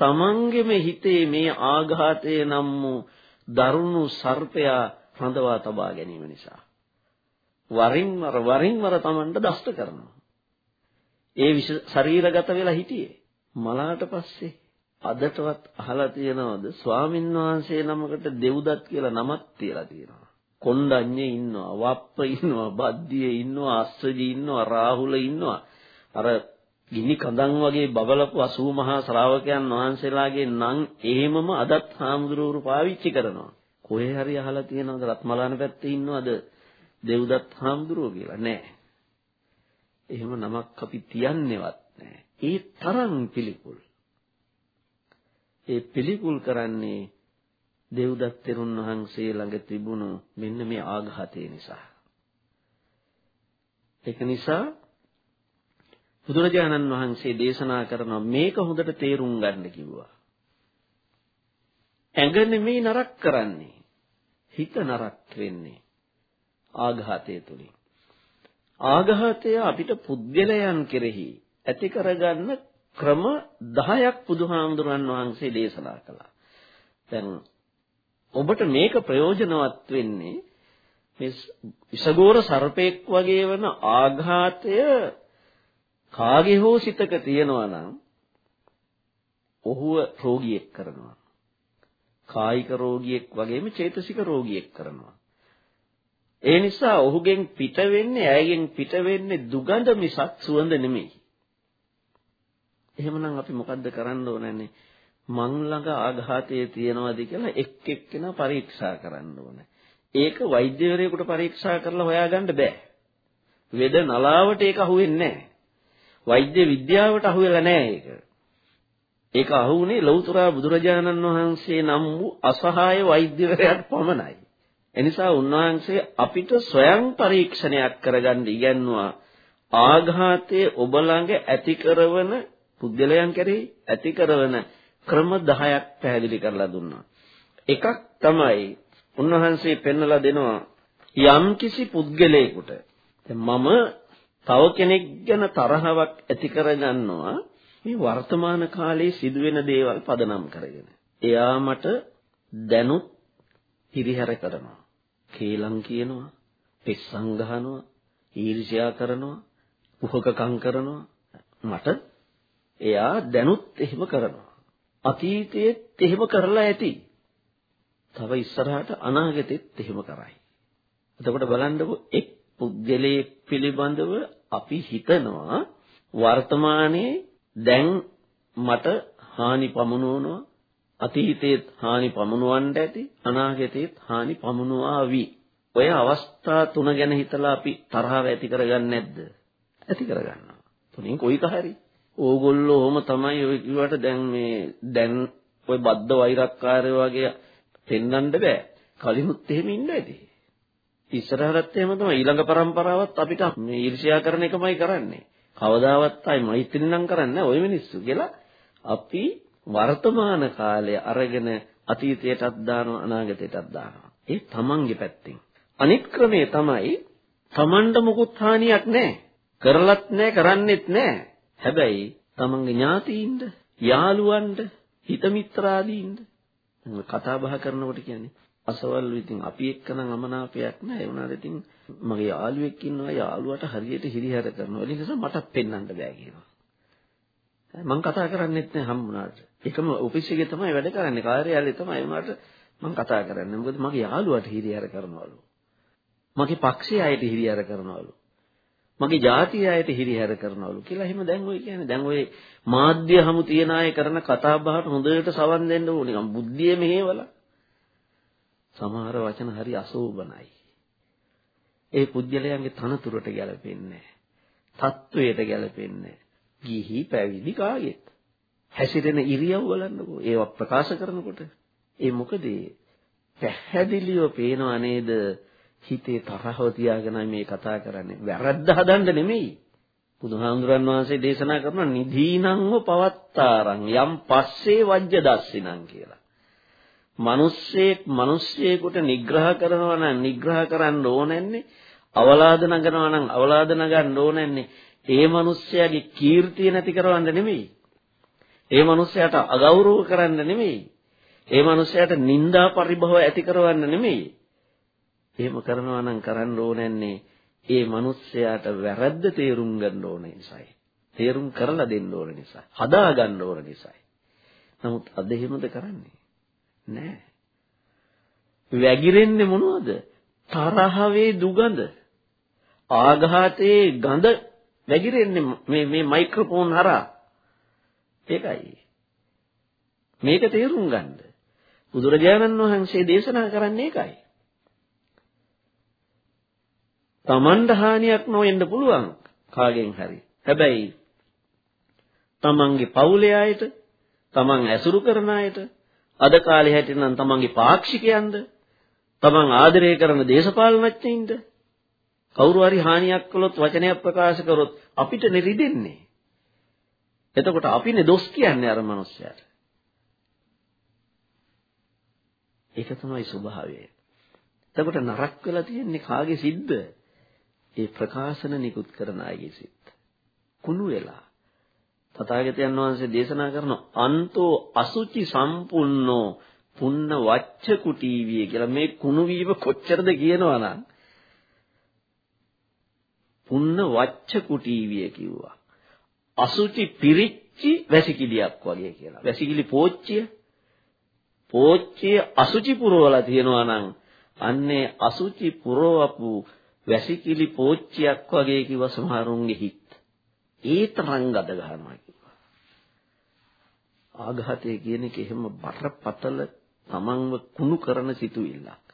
තමන්ගෙම හිතේ මේ ආඝාතය නම් වූ දරුණු සර්පයා රඳවා තබා ගැනීම නිසා. වරින් වර වරින් වර තමන්ට දෂ්ට කරනවා. ඒ ශරීරගත වෙලා හිටියේ. මලාට පස්සේ අදටවත් අහලා තියෙනවද ස්වාමින් වහන්සේ නමකට දෙව්දත් කියලා නමක් තියලා තියෙනවා. කොණ්ඩඤ්ඤේ ඉන්නවා වප්ප ඉන්නවා බද්දියේ ඉන්නවා අස්සජී ඉන්නවා රාහුල ඉන්නවා අර ගිනි කඳන් වගේ බබලපු 80 මහා ශ්‍රාවකයන් වහන්සේලාගේ නම් එහෙමම අදත් හාමුදුරුවරු පාවිච්චි කරනවා. කොහේ හරි අහලා තියෙනවද රත්මලාන පැත්තේ ඉන්නවද දෙව්දත් හාමුදුරුවෝ කියලා? නෑ. එහෙම නමක් අපි තියන්නේවත් නෑ. ඒ තරම් පිළිකුල්. ඒ පිළිකුල් කරන්නේ දෙව්දත් තෙරුන් වහන්සේ ළඟ තිබුණු මෙන්න මේ ආඝාතය නිසා. ඒක නිසා බුදුරජාණන් වහන්සේ දේශනා කරනවා මේක හොඳට තේරුම් ගන්න කිව්වා. ඇඟ නෙමෙයි නරක කරන්නේ. හිත නරක වෙන්නේ. ආඝාතය තුලින්. ආඝාතය අපිට පුද්ගලයන් කෙරෙහි ඇති කරගන්න ක්‍රම 10ක් බුදුහාමුදුරන් වහන්සේ දේශනා කළා. දැන් ඔබට මේක ප්‍රයෝජනවත් වෙන්නේ මේ විසගෝර සර්පෙක් වගේ වන ආඝාතය කාගේ හෝ සිතක තියෙනවා නම් ඔහුව රෝගියෙක් කරනවා. කායික රෝගියෙක් වගේම චේතසික රෝගියෙක් කරනවා. ඒ නිසා ඔහුගෙන් පිට වෙන්නේ ඇයගෙන් පිට වෙන්නේ දුගඳ මිසක් සුවඳ නෙමෙයි. එහෙමනම් අපි මොකද්ද කරන්න ඕනන්නේ? මං ළඟ ආඝාතය තියෙනවද කියලා එක් එක්කෙනා පරීක්ෂා කරන්න ඕනේ. ඒක වෛද්‍යවරයෙකුට පරීක්ෂා කරලා හොයාගන්න බෑ. වෙද නලාවට ඒක අහුවෙන්නේ නැහැ. වෛද්‍ය විද්‍යාවට අහුවෙලා නැහැ ඒක. ඒක අහුුනේ ලෞතර බුදුරජාණන් වහන්සේ නම් වූ අසහාය වෛද්‍යවරයාට පමණයි. එනිසා උන්වහන්සේ අපිට ස්වයං පරීක්ෂණයක් කරගන්න ඉගැන්වුවා. ආඝාතයේ ඔබ ළඟ ඇති කරන පුද්ගලයන් කෙරෙහි ඇති කරන ක්‍රම 10ක් පැහැදිලි කරලා දුන්නා. එකක් තමයි උන්වහන්සේ පෙන්වලා දෙනවා යම් කිසි පුද්ගලයෙකුට මම තව කෙනෙක් ගැන තරහවක් ඇති කරගන්නවා මේ වර්තමාන කාලයේ සිදුවෙන දේවල් පදනම් කරගෙන. එයා මට දැනුත් හිරිහැර කරනවා. කේලම් කියනවා, පෙස්සම් ගහනවා, ඊර්ෂ්‍යා කරනවා, කුහකකම් කරනවා. මට එයා දැනුත් එහෙම කරනවා. අතීතයේත් එහෙම කරලා ඇති. තව ඉස්සරහට අනාගතෙත් එහෙම කරයි. එතකොට බලන්නකො එක් පුද්ගලයෙක් පිළිබඳව අපි හිතනවා වර්තමානයේ දැන් මට හානි පමුණවනවා අතීතයේත් හානි පමුණවන්න ඇති අනාගතයේත් හානි පමුණවාවි. ඔය අවස්ථා තුන ගැන හිතලා අපි තරහව ඇති කරගන්නේ නැද්ද? ඇති කරගන්නවා. තුنين කොයික හරි. ඕගොල්ලෝ ඔහොම තමයි ඔය කිව්වට දැන් මේ දැන් ඔය බද්ද වෛරක්කාරයෝ වගේ පෙන්වන්න බෑ. කලිනුත් එහෙම ඉන්න ඇති. ඉස්සරහටත් එහෙම තමයි ඊළඟ પરම්පරාවත් අපිට මේ ඊර්ෂ්‍යා කරන එකමයි කරන්නේ. කවදාවත් ආයි මෛත්‍රී නම් කරන්නේ ඔය මිනිස්සු කියලා අපි වර්තමාන කාලය අරගෙන අතීතයටත් දානවා අනාගතයටත් දානවා. ඒ තමන්ගේ පැත්තෙන්. අනිත් ක්‍රමය තමයි තමන්ට මොකුත් හානියක් නැහැ. කරලත් නැහැ කරන්නෙත් නැහැ. හැබැයි තමන්ගේ ඥාතීන්ද යාළුවන්ද හිත මිත්‍රාදීන්ද කතා බහ කරනකොට කියන්නේ අසවල් ඉතින් අපි එක්කනම් අමනාපයක් නැහැ. ඒ වුණාට ඉතින් මගේ යාළුවෙක් ඉන්නවා යාළුවට හරියට හිරිහැර කරනවා. ඒ නිසා මටත් පෙන්වන්න බෑ කියනවා. මම කතා කරන්නේත් නැහැ හම්බුණාට එකම ඔෆිස් එකේ තමයි වැඩ කරන්නේ කාර්යාලයේ තමයි වුණාට මම කතා කරන්නේ. මොකද මගේ යාළුවට හිරිහැර කරනවලු. මගේ පක්ෂයේ අයට හිරිහැර කරනවලු. මගේ ජාතිය අයට හිරිහැර කරනවලු කියලා එහෙම දැන් ඔය කියන්නේ. දැන් ඔය මාධ්‍ය හමු තියන අය කරන කතා බහට හොඳට සවන් දෙන්න ඕනේ. නිකන් බුද්ධිය මෙහෙवला. සමහර වචන හරි අශෝභනයි. ඒ පුද්ගලයන්ගේ තනතුරට ගැලපෙන්නේ තත්වයට ගැලපෙන්නේ ගිහි පැවිදි කාගෙත්. හැසිරෙන ඉරියව් බලන්නකෝ ඒවා ප්‍රකාශ කරනකොට. ඒ මොකද? පැහැදිලිව පේනව නේද? හිතේ තරහව තියාගෙන මේ කතා කරන්නේ. වැරද්ද හදන්න නෙමෙයි. බුදුහාමුදුරන් වහන්සේ දේශනා කරන නිදීනංව පවත්තාරං යම් පස්සේ වජ්‍ය දස්සිනං කියලා. මිනිස්සෙක් මිනිස්සෙකුට නිග්‍රහ කරනවා නම් නිග්‍රහ කරන්න ඕනන්නේ අවලාද නගනවා නම් අවලාද නගන්න ඕනන්නේ ඒ මිනිස්සයාගේ කීර්තිය නැති කරවන්න නෙමෙයි. ඒ මිනිස්සයාට අගෞරව කරන්න නෙමෙයි. ඒ මිනිස්සයාට නිന്ദා පරිභව ඇති කරවන්න නෙමෙයි. එහෙම කරනවා නම් කරන්න ඕනන්නේ ඒ මිනිස්සයාට වැරද්ද තේරුම් ගන්න ඕන නිසායි. තේරුම් කරලා දෙන්න ඕන නිසා. හදා ගන්න ඕන නිසායි. නමුත් අද එහෙමද කරන්නේ? නෑ. වැగిරෙන්නේ මොනවද? තරහවේ දුගඳ. ආඝාතයේ ගඳ වැగిරෙන්නේ මේ මේ මයික්‍රොෆෝන් හරහා. ඒකයි. මේක තේරුම් ගන්න. බුදුරජාණන් වහන්සේ දේශනා කරන්නේ ඒකයි. Tamanට හානියක් නොවෙන්න පුළුවන් කාගෙන් හරි. හැබැයි තමන්ගේ පවුලේ අයට, තමන් ඇසුරු කරන අයට, අද කාලේ හැටිනම් තමන්ගේ පාක්ෂිකයන්ද, තමන් ආදරය කරන දේශපාලනඥයින්ද කවුරු හරි හානියක් කළොත් වචනයක් ප්‍රකාශ කරොත් අපිට නෙරිදෙන්නේ. එතකොට අපිනේ දොස් කියන්නේ අර මනුස්සයාට. ඒක තමයි ස්වභාවය. එතකොට නරක වෙලා තියෙන්නේ කාගේ සිද්ද? ඒ ප්‍රකාශන නිකුත් කරන අයගේ සිත්. කුණු වෙලා. තථාගතයන් වහන්සේ දේශනා කරන අන්තෝ අසුචි සම්පුන්නෝ පුන්න වච්ච කුටීවිය කියලා. මේ කුණු වීම කොච්චරද කියනවා නම්? පුන්න වච්ච කුටීවිය කිව්වා. අසුචි පිරිච්චි වැසිකිළියක් වගේ කියලා. වැසිකිලි පෝච්චිය? පෝච්චිය අසුචි පුරවලා තියෙනවා නම් අන්නේ අසුචි පුරවපු වැසිකිලි පෝච්චියක් වගේ කිව්ව සමහරුන්ගේ හිත ඒ තරම් ගද ගන්නවා කිව්වා. ආඝාතය කියන එක එහෙම බරපතල තමන්ව කුණු කරන සිතුවිල්ලක්.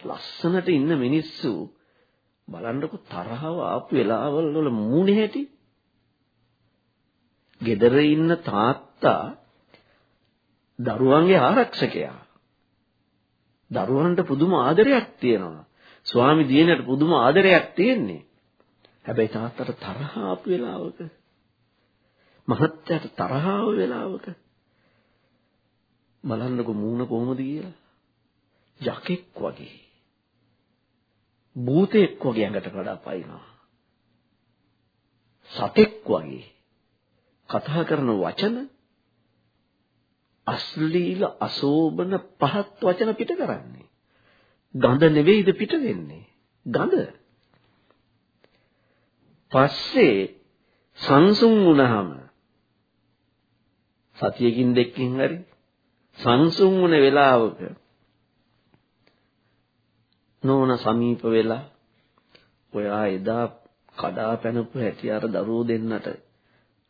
ලස්සනට ඉන්න මිනිස්සු බලන්නකො තරහව ආපු වෙලාවල් වල මූණේ හැටි. gedare ඉන්න තාත්තා දරුවන්ගේ ආරක්ෂකයා. දරුවන්ට පුදුම ආදරයක් තියෙනවා. ස්වාමි දිනේට පුදුම ආදරයක් තියෙන්නේ. හැබැයි තාත්තට තරහ ආපු වෙලාවක. මහත්තයාට තරහ ආව වෙලාවක. බලන්නකො මූණ කොහොමද කියලා. යකෙක් වගේ. භූතෙක් වගේ ඇඟට කඩා පයින්නවා. සතෙක් වගේ. කතා කරන වචන. අශ්ලීල අශෝභන පහත් වචන පිට කරන්නේ. ගඳ නෙවෙයිද පිට වෙන්නේ. ගඳ. පස්සේ සංසුන් වුණාම සතියකින් දෙකකින් හරි සංසුන් වුණ වෙලාවක නෝන සමීප වෙලා ඔයා එදා කඩා පැනපු හැටි අර දරුවෝ දෙන්නට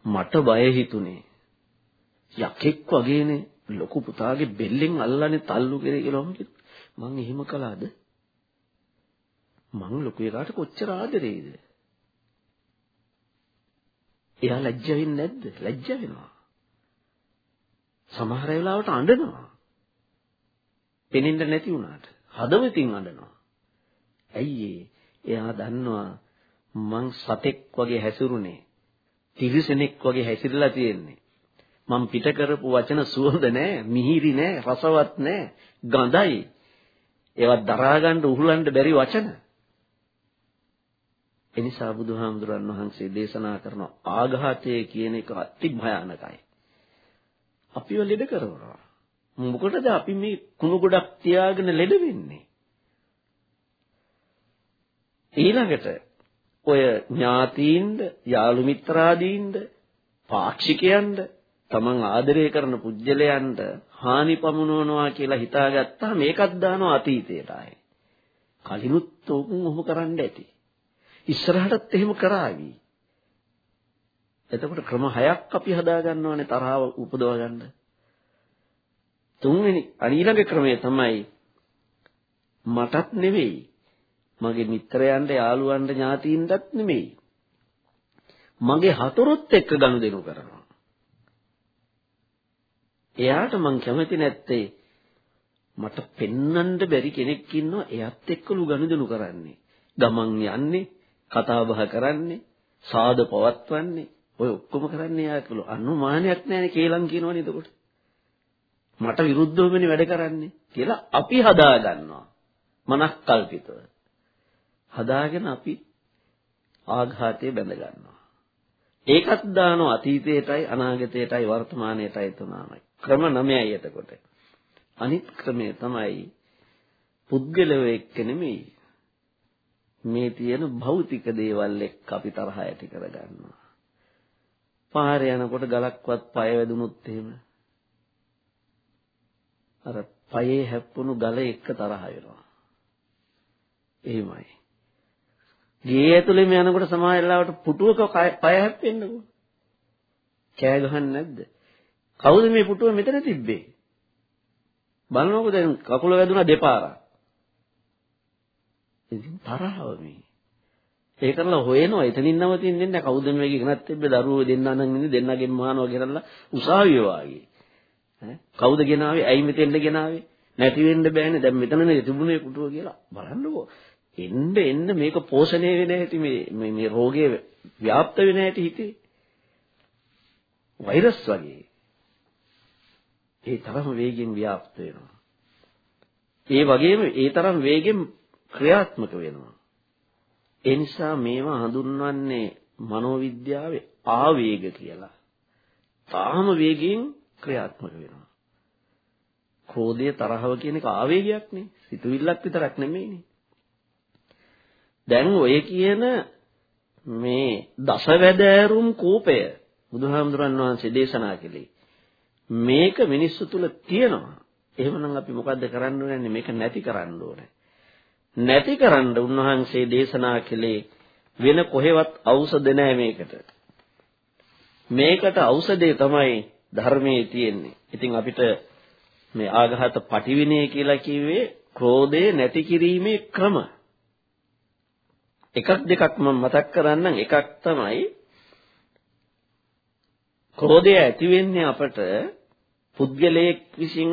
මට බය හිතුනේ. යකෙක් වගේනේ ලොකු පුතාගේ බෙල්ලෙන් අල්ලන්නේ තල්ලු කරේ කියලා මම එහෙම කළාද මං ලොකු එකාට කොච්චර ආදරේද එයා ලැජ්ජ වෙන්නේ නැද්ද? ලැජ්ජ වෙනවා. සමහර වෙලාවට අඬනවා. පෙනෙන්න නැති වුණාට හදවතින් අඬනවා. ඇයි එයා දන්නවා මං සතෙක් වගේ හැසිරුනේ. තිරිසනෙක් වගේ හැසිරලා තියෙන්නේ. මං පිට කරපු වචන සුවඳ නෑ, මිහිරි නෑ, රසවත් නෑ, ගඳයි. ඒවත් දරා ගන්න උහුලන්න බැරි වචන. එනිසා බුදුහාමුදුරන් වහන්සේ දේශනා කරන ආඝාතය කියන එක අති භයානකයි. අපිව ලෙඩ කරනවා. මොකටද අපි මේ කුණු ගොඩක් තියාගෙන ලෙඩ වෙන්නේ? ඊළඟට ඔය ඥාතීන්ද, යාළු මිත්‍රාදීන්ද, පාක්ෂිකයන්ද, තමන් ආදරය කරන පුජ්‍යලයන්ට හානි පමුණවනවා කියලා හිතාගත්තා මේකත් දානවා අතීතයට ආයේ. කලිනුත් උන් ඔහොම කරන්න ඇති. ඉස්සරහටත් එහෙම කරાવી. එතකොට ක්‍රම හයක් අපි හදා ගන්නවානේ තරහව උපදව ගන්න. තුන්වෙනි අනිලඟ ක්‍රමය තමයි මටත් නෙවෙයි මගේ මිත්‍රයන්ට යාළුවන්ට ඥාතීන්ටත් නෙමෙයි මගේ හතුරුත් එක්ක ගනුදෙනු කරනවා එයාට මං කැමති නැත්තේ මට පෙන්වන්න බැරි කෙනෙක් ඉන්නවා එයත් එක්කලු ගනුදෙනු කරන්නේ ගමන් යන්නේ කතා බහ කරන්නේ, සාද පවත්වන්නේ, ඔය ඔක්කොම කරන්නේ යාකලු. අනුමානයක් නැහැනේ කේලම් කියනවනේ එතකොට. මට විරුද්ධවමනේ වැඩ කරන්නේ කියලා අපි හදා ගන්නවා. මනස්කල්පිතව. හදාගෙන අපි ආඝාතයේ බැඳ ගන්නවා. ඒකත් දානවා අතීතයටයි අනාගතයටයි වර්තමානයටයි තුනමයි. ක්‍රම 9යි එතකොට. අනිත් ක්‍රමය තමයි පුද්ගලව එක්ක නෙමෙයි මේ තියෙන භෞතික දේවල් එක්ක අපි තරහ ඇති කරගන්නවා. පාරේ යනකොට ගලක්වත් පය වැදුනොත් එහෙම අර පයේ හැප්පුණු ගල එක්ක තරහ වෙනවා. එහෙමයි. ගේ ඇතුලේම යනකොට සමහර වෙලාවට පුටුවක පය හැප්පෙන්නකෝ. කෑ ගහන්නේ නැද්ද? කවුද මේ පුටුව මෙතන තිබ්බේ? බලනකො දැන් කකුල වැදුනා දෙපාරක්. ඉතින් තරහව මේ. ඒ කරලා හොයනවා එතනින් නවතින්නේ නැහැ කවුද මේක ගෙනත් තිබ්බේ දරුවෝ දෙන්නා නම් ඉන්නේ දෙන්නගෙන් මානවා කියලා උසාවිය වාගේ. ඈ කවුද ගෙනාවේ? ඇයි මෙතෙන්ද ගෙනාවේ? නැති වෙන්න බෑනේ. දැන් මෙතනනේ තිබුණේ කුටුව කියලා. බලන්නකෝ. එන්න එන්න මේක පෝෂණය වෙන හැටි මේ මේ රෝගේ ව්‍යාප්ත වෙන හැටි හිතේ. වෛරස් වගේ. ඒ තරම් වේගෙන් ව්‍යාප්ත වෙනවා. ඒ වගේම ඒ තරම් වේගෙන් ක්‍රියාත්මක වෙනවා. ඒ නිසා මේවා හඳුන්වන්නේ මනෝවිද්‍යාවේ ආවේග කියලා. තාම වේගයෙන් ක්‍රියාත්මක වෙනවා. ක්‍රෝධය තරහව කියන එක ආවේගයක් නේ. සිතුවිල්ලක් විතරක් නෙමෙයිනේ. දැන් ඔය කියන මේ දසවැදෑරුම් කූපය බුදුහාමුදුරන් වහන්සේ දේශනා කළේ මේක මිනිස්සු තුල තියෙනවා. එහෙමනම් අපි මොකද්ද කරන්න ඕනේ? මේක නැති කරන්න ඕනේ. නැති කරන්න උන්වහන්සේ දේශනා කළේ වෙන කොහෙවත් ඖෂධ නැහැ මේකට. මේකට ඖෂධය තමයි ධර්මයේ තියෙන්නේ. ඉතින් අපිට මේ ආඝාත පටිවිණය කියලා කිව්වේ ක්‍රෝධය නැති කිරීමේ ක්‍රම. එකක් දෙකක් මම මතක් කරන්නම් එකක් තමයි ක්‍රෝධය ඇති වෙන්නේ අපට පුද්ගලයෙක් විසින්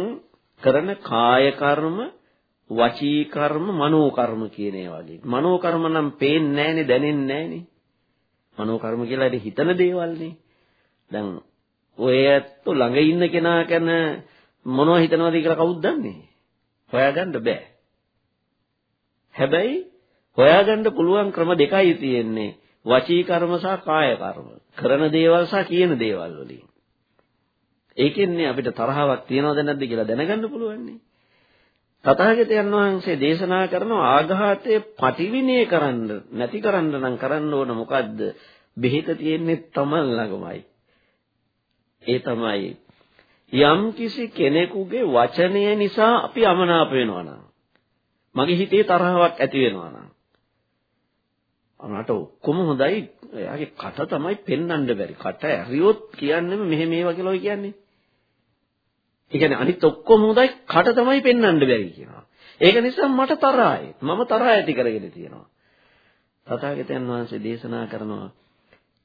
කරන කාය කර්ම වචී කර්ම මනෝ කර්ම කියන ඒවා වගේ. මනෝ කර්ම නම් පේන්නේ නැහනේ දැනෙන්නේ නැහනේ. මනෝ කර්ම කියලා ඉතින් හිතන දේවල්නේ. දැන් ඔය ඇත්ත ළඟ ඉන්න කෙනා ගැන මොනව හිතනවද කියලා කවුද දන්නේ? හොයාගන්න බෑ. හැබැයි හොයාගන්න පුළුවන් ක්‍රම දෙකයි තියෙන්නේ. වචී කර්ම සහ කාය කර්ම. කරන දේවල් සහ කියන දේවල් වලින්. ඒකෙන්නේ අපිට තරහාවක් තියනවද නැද්ද කියලා දැනගන්න පුළුවන්නේ. තථාගතයන් වහන්සේ දේශනා කරන ආඝාතය පටිවිණය කරන්න නැති කරන්න නම් කරන්න ඕන මොකද්ද? බෙහෙත තියෙන්නේ තමන් ළඟමයි. ඒ තමයි යම් කිසි කෙනෙකුගේ වචනය නිසා අපි අමනාප වෙනවා නම් මගේ හිතේ තරහාවක් ඇති වෙනවා නම් අනට ඔක්කොම හොඳයි. එයාගේ කට තමයි පෙන්වන්න බැරි. කට ඇරියොත් කියන්නේම මෙහෙ මේවා කියලා ඔය කියන්නේ. ඒ කියන්නේ අනිත් ඔක්කොම හොඳයි. කට තමයි පෙන්වන්න බැරි කියනවා. ඒක නිසා මට තරහයි. මම තරහ ඇති කරගෙන තියෙනවා. තථාගතයන් වහන්සේ දේශනා කරනවා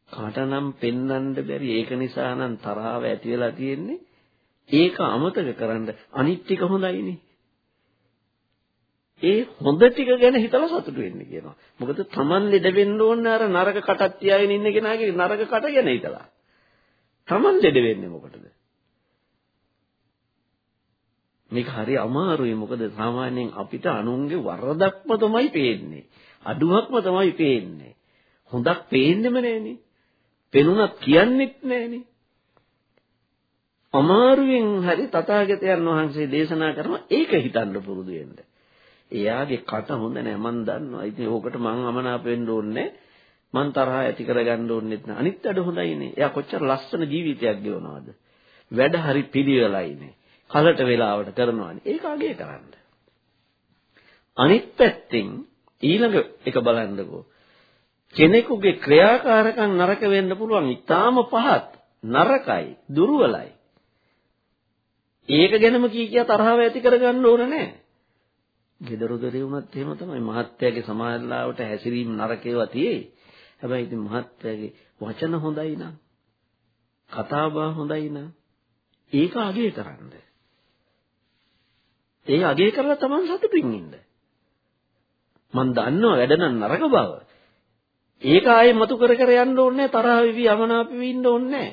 කට නම් පෙන්වන්න බැරි. ඒක නිසා නම් තරහව ඇති වෙලා තියෙන්නේ. ඒක අමතක කරන්න අනිත් ටික හොඳයිනේ. ඒ හොඳ ටික ගැන හිතලා සතුටු වෙන්න කියනවා. මොකද Taman ලෙඩ වෙන්න ඕනේ අර නරක කටක් තියාගෙන ඉන්න කෙනාගේ නරක කට ගැන හිතලා. Taman ලෙඩ වෙන්නේ මොකටද? මේක හරි අමාරුයි මොකද සාමාන්‍යයෙන් අපිට අනුන්ගේ වරදක්ම තමයි පේන්නේ. අඩුවක්ම තමයි පේන්නේ. හොඳක් පේන්නෙම නෑනේ. පෙනුනත් කියන්නෙත් නෑනේ. අමාරුවෙන් හරි තථාගතයන් වහන්සේ දේශනා කරන ඒක හිතන්න පුරුදු වෙන්න. එයාගේ කට හොඳ නැහැ මන් දන්නවා. ඉතින් ඕකට මං අමනාප වෙන්න ඕනේ මං තරහ ඇති කරගන්න ඕනෙත් නෑ. අනිත් අඩ හොඳයිනේ. එයා කොච්චර ලස්සන ජීවිතයක් ගෙවනවද? වැඩ හරි පිළිවෙලයිනේ. කලට වෙලාවට කරනවානේ. ඒක අගේ කරන්න. අනිත් පැත්තෙන් ඊළඟ එක බලන්නකෝ. කෙනෙකුගේ ක්‍රියාකාරකම් නරක වෙන්න පුළුවන්. ඊටාම පහත්, නරකයි, දුර්වලයි. ඒක ගැනම කී කියා තරහව ඇති කරගන්න ඕන නෑ. ගෙදර දොරේ වුණත් එහෙම තමයි මහත්යාගේ සමාජලාවට හැසිරීම නරකේවා තියෙයි. හැබැයි ඉතින් මහත්යාගේ වචන හොඳයි නම් කතා බහ හොඳයි නම් ඒක අගය කරන්න. ඒ අගය කරලා තමන් සතුටින් ඉන්න. මන් දන්නවා වැඩ නම් නරක බව. ඒක ආයේ මතු කර කර යන්න ඕනේ තරහ වෙවි යමනාප වෙවි ඉන්න ඕනේ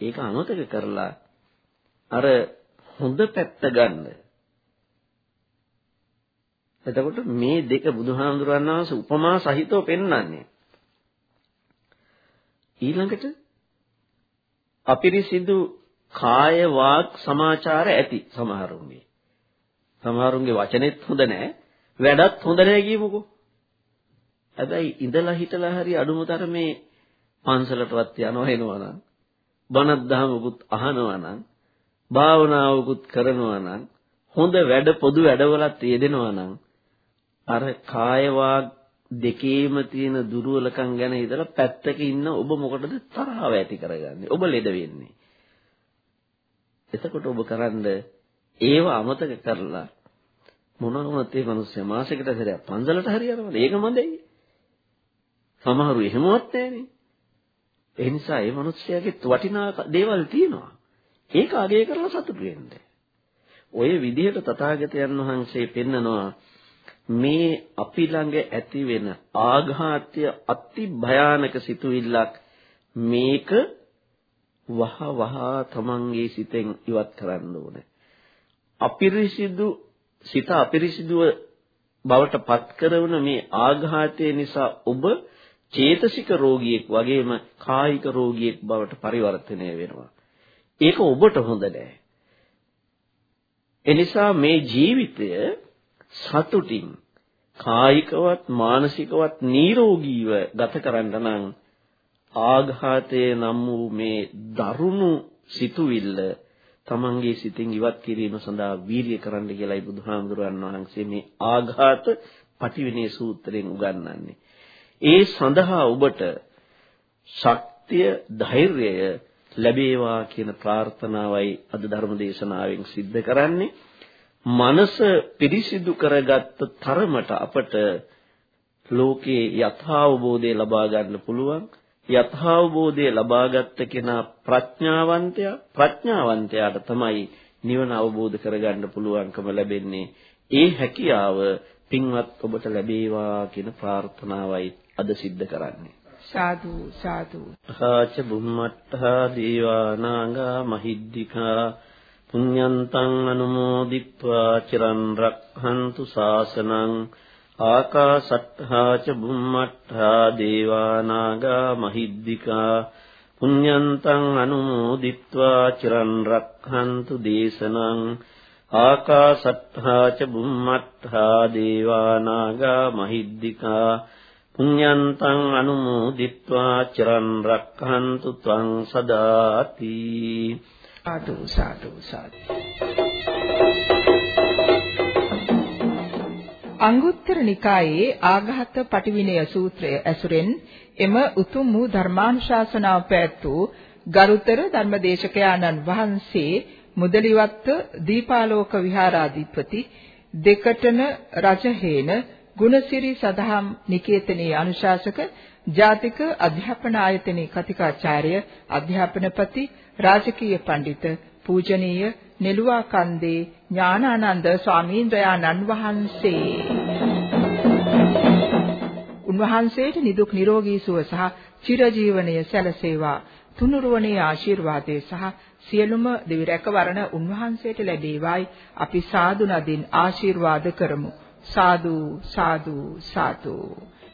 ඒක අමතක කරලා අර හොඳ පැත්ත ගන්න. එතකොට මේ දෙක බුදුහාමුදුරන් වහන්සේ උපමා සහිතව පෙන්වන්නේ. ඊළඟට අපිරිසිදු කාය වාක් සමාචාර ඇති සමහරුන්ගේ. සමහරුන්ගේ වචනෙත් හොඳ නැහැ, වැඩත් හොඳ නැහැ කියමුකෝ. හැබැයි ඉඳලා හිටලා හරි අඩුමතර මේ පන්සලටවත් යනවා එනවා නම්, බණක් දහමකුත් අහනවා නම්, භාවනාවකුත් කරනවා නම්, හොඳ වැඩ පොදු වැඩවලත් යෙදෙනවා නම් අර කායවා දෙකේම තියෙන දුර්වලකම් ගැන හිතලා පැත්තක ඉන්න ඔබ මොකටද තරහව ඇති කරගන්නේ? ඔබ ලෙඩ වෙන්නේ. එතකොට ඔබ කරන්න ඒව අමතක කරලා මොනවා වුණත් ඒ මිනිස්සයා මාසෙකට සැරයක් පන්සලට හරි යනවනේ. ඒක මන්දයි. සමහරු එහෙමවත් නැහනේ. ඒ නිසා ඒ මිනිස්සයාගේ වටිනා දේවල් තියෙනවා. ඒක අගය කරලා සතුටු වෙන්න. ඔය විදිහට තථාගතයන් වහන්සේ පෙන්නනවා මේ අපි ළඟ ඇති වෙන ආඝාතය අති භයානක සිතුවිල්ලක් මේක වහ වහ තමන්ගේ සිතෙන් ඉවත් කරන්න ඕනේ. අපිරිසිදු සිත අපිරිසිදුව බවට පත් කරන මේ ආඝාතය නිසා ඔබ චේතසික රෝගියෙක් වගේම කායික රෝගියෙක් බවට පරිවර්තනය වෙනවා. ඒක ඔබට හොඳ නෑ. එනිසා මේ ජීවිතය සතුටින් කායිකවත් මානසිකවත් නිරෝගීව ගත කරන්න නම් ආඝාතයේ නම් වූ මේ දරුණු සිතුවිල්ල තමන්ගේ සිතින් ඉවත් කිරීම සඳහා වීරිය කරන්න කියලායි බුදුහාමුදුරන් වහන්සේ මේ ආඝාත පටිවිණේ සූත්‍රයෙන් උගන්වන්නේ. ඒ සඳහා ඔබට ශක්තිය ධෛර්යය ලැබේවා කියන ප්‍රාර්ථනාවයි අද ධර්ම දේශනාවෙන් සිද්ධ කරන්නේ. මනස පිරිසිදු කරගත්ත තරමට අපට ලෝකේ යථාබෝධය ලබා ගන්න පුළුවන්. යථාබෝධය ලබාගත් කෙනා ප්‍රඥාවන්තයා ප්‍රඥාවන්තයාට තමයි නිවන අවබෝධ කරගන්න පුළුවන්කම ලැබෙන්නේ. ඒ හැකියාව පින්වත් ඔබට ලැබේවා කියන ප්‍රාර්ථනාවයි අද සිද්ධ කරන්නේ. සාදු සාදු. හාච බුම්මත්තා දීවානාගා මහිද්దికා පුඤ්ඤන්තං අනුමෝදිත්වා චිරන් රක්ඛන්තු ශාසනං ආකාශට්ඨා ච බුම්මට්ඨා දේවා නාග මහිද්దికා පුඤ්ඤන්තං අනුමෝදිත්වා චිරන් රක්ඛන්තු දේශනං ආකාශට්ඨා ච බුම්මට්ඨා දේවා නාග මහිද්దికා පුඤ්ඤන්තං අනුමෝදිත්වා චිරන් රක්ඛන්තු ත්වං සදාති සාදු සාදු සාදු. අංගුත්තර නිකායේ ආඝාත පටිවිනය සූත්‍රය ඇසුරෙන් එම උතුම් වූ ධර්මානුශාසනාව පැවැත්වූ ගරුතර ධර්මදේශකයාණන් වහන්සේ මුදලිවත්ත දීපාලෝක විහාරාධිපති දෙකටන රජහේන ගුණසිරි සදහම් නිකේතනයේ අනුශාසක ජාතික අධ්‍යාපන ආයතනයේ කතිකාචාර්ය අධ්‍යාපනපති රාජකීය පඬිත පූජනීය නෙළුවා කන්දේ ඥානානන්ද ස්වාමීන්ද්‍රයාණන් වහන්සේ. උන්වහන්සේට නිදුක් නිරෝගී සුව සහ චිරජීවනයේ සැලසේවා. තුනුරුවනේ ආශිර්වාදයේ සහ සියලුම දෙවි රැකවරණ උන්වහන්සේට ලැබේවායි. අපි සාදු නදින් ආශිර්වාද කරමු. සාදු සාදු සාදු.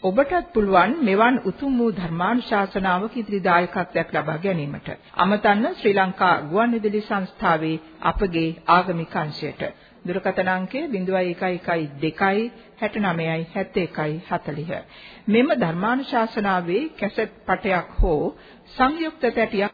ඔබටත් පුළුවන් මෙවන් උතුම් වූ ධර්මානුශාසනාවක ඉදිරි දායකත්වයක් ලබා ගැනීමට. අමතන්න ශ්‍රී ලංකා ගුවන්විදුලි සංස්ථාවේ අපගේ ආගමික අංශයට. දුරකථන අංකය 0112 69යි 71යි 40. මෙම ධර්මානුශාසනාවේ කැසට් පටයක් හෝ සංයුක්ත තැටියක්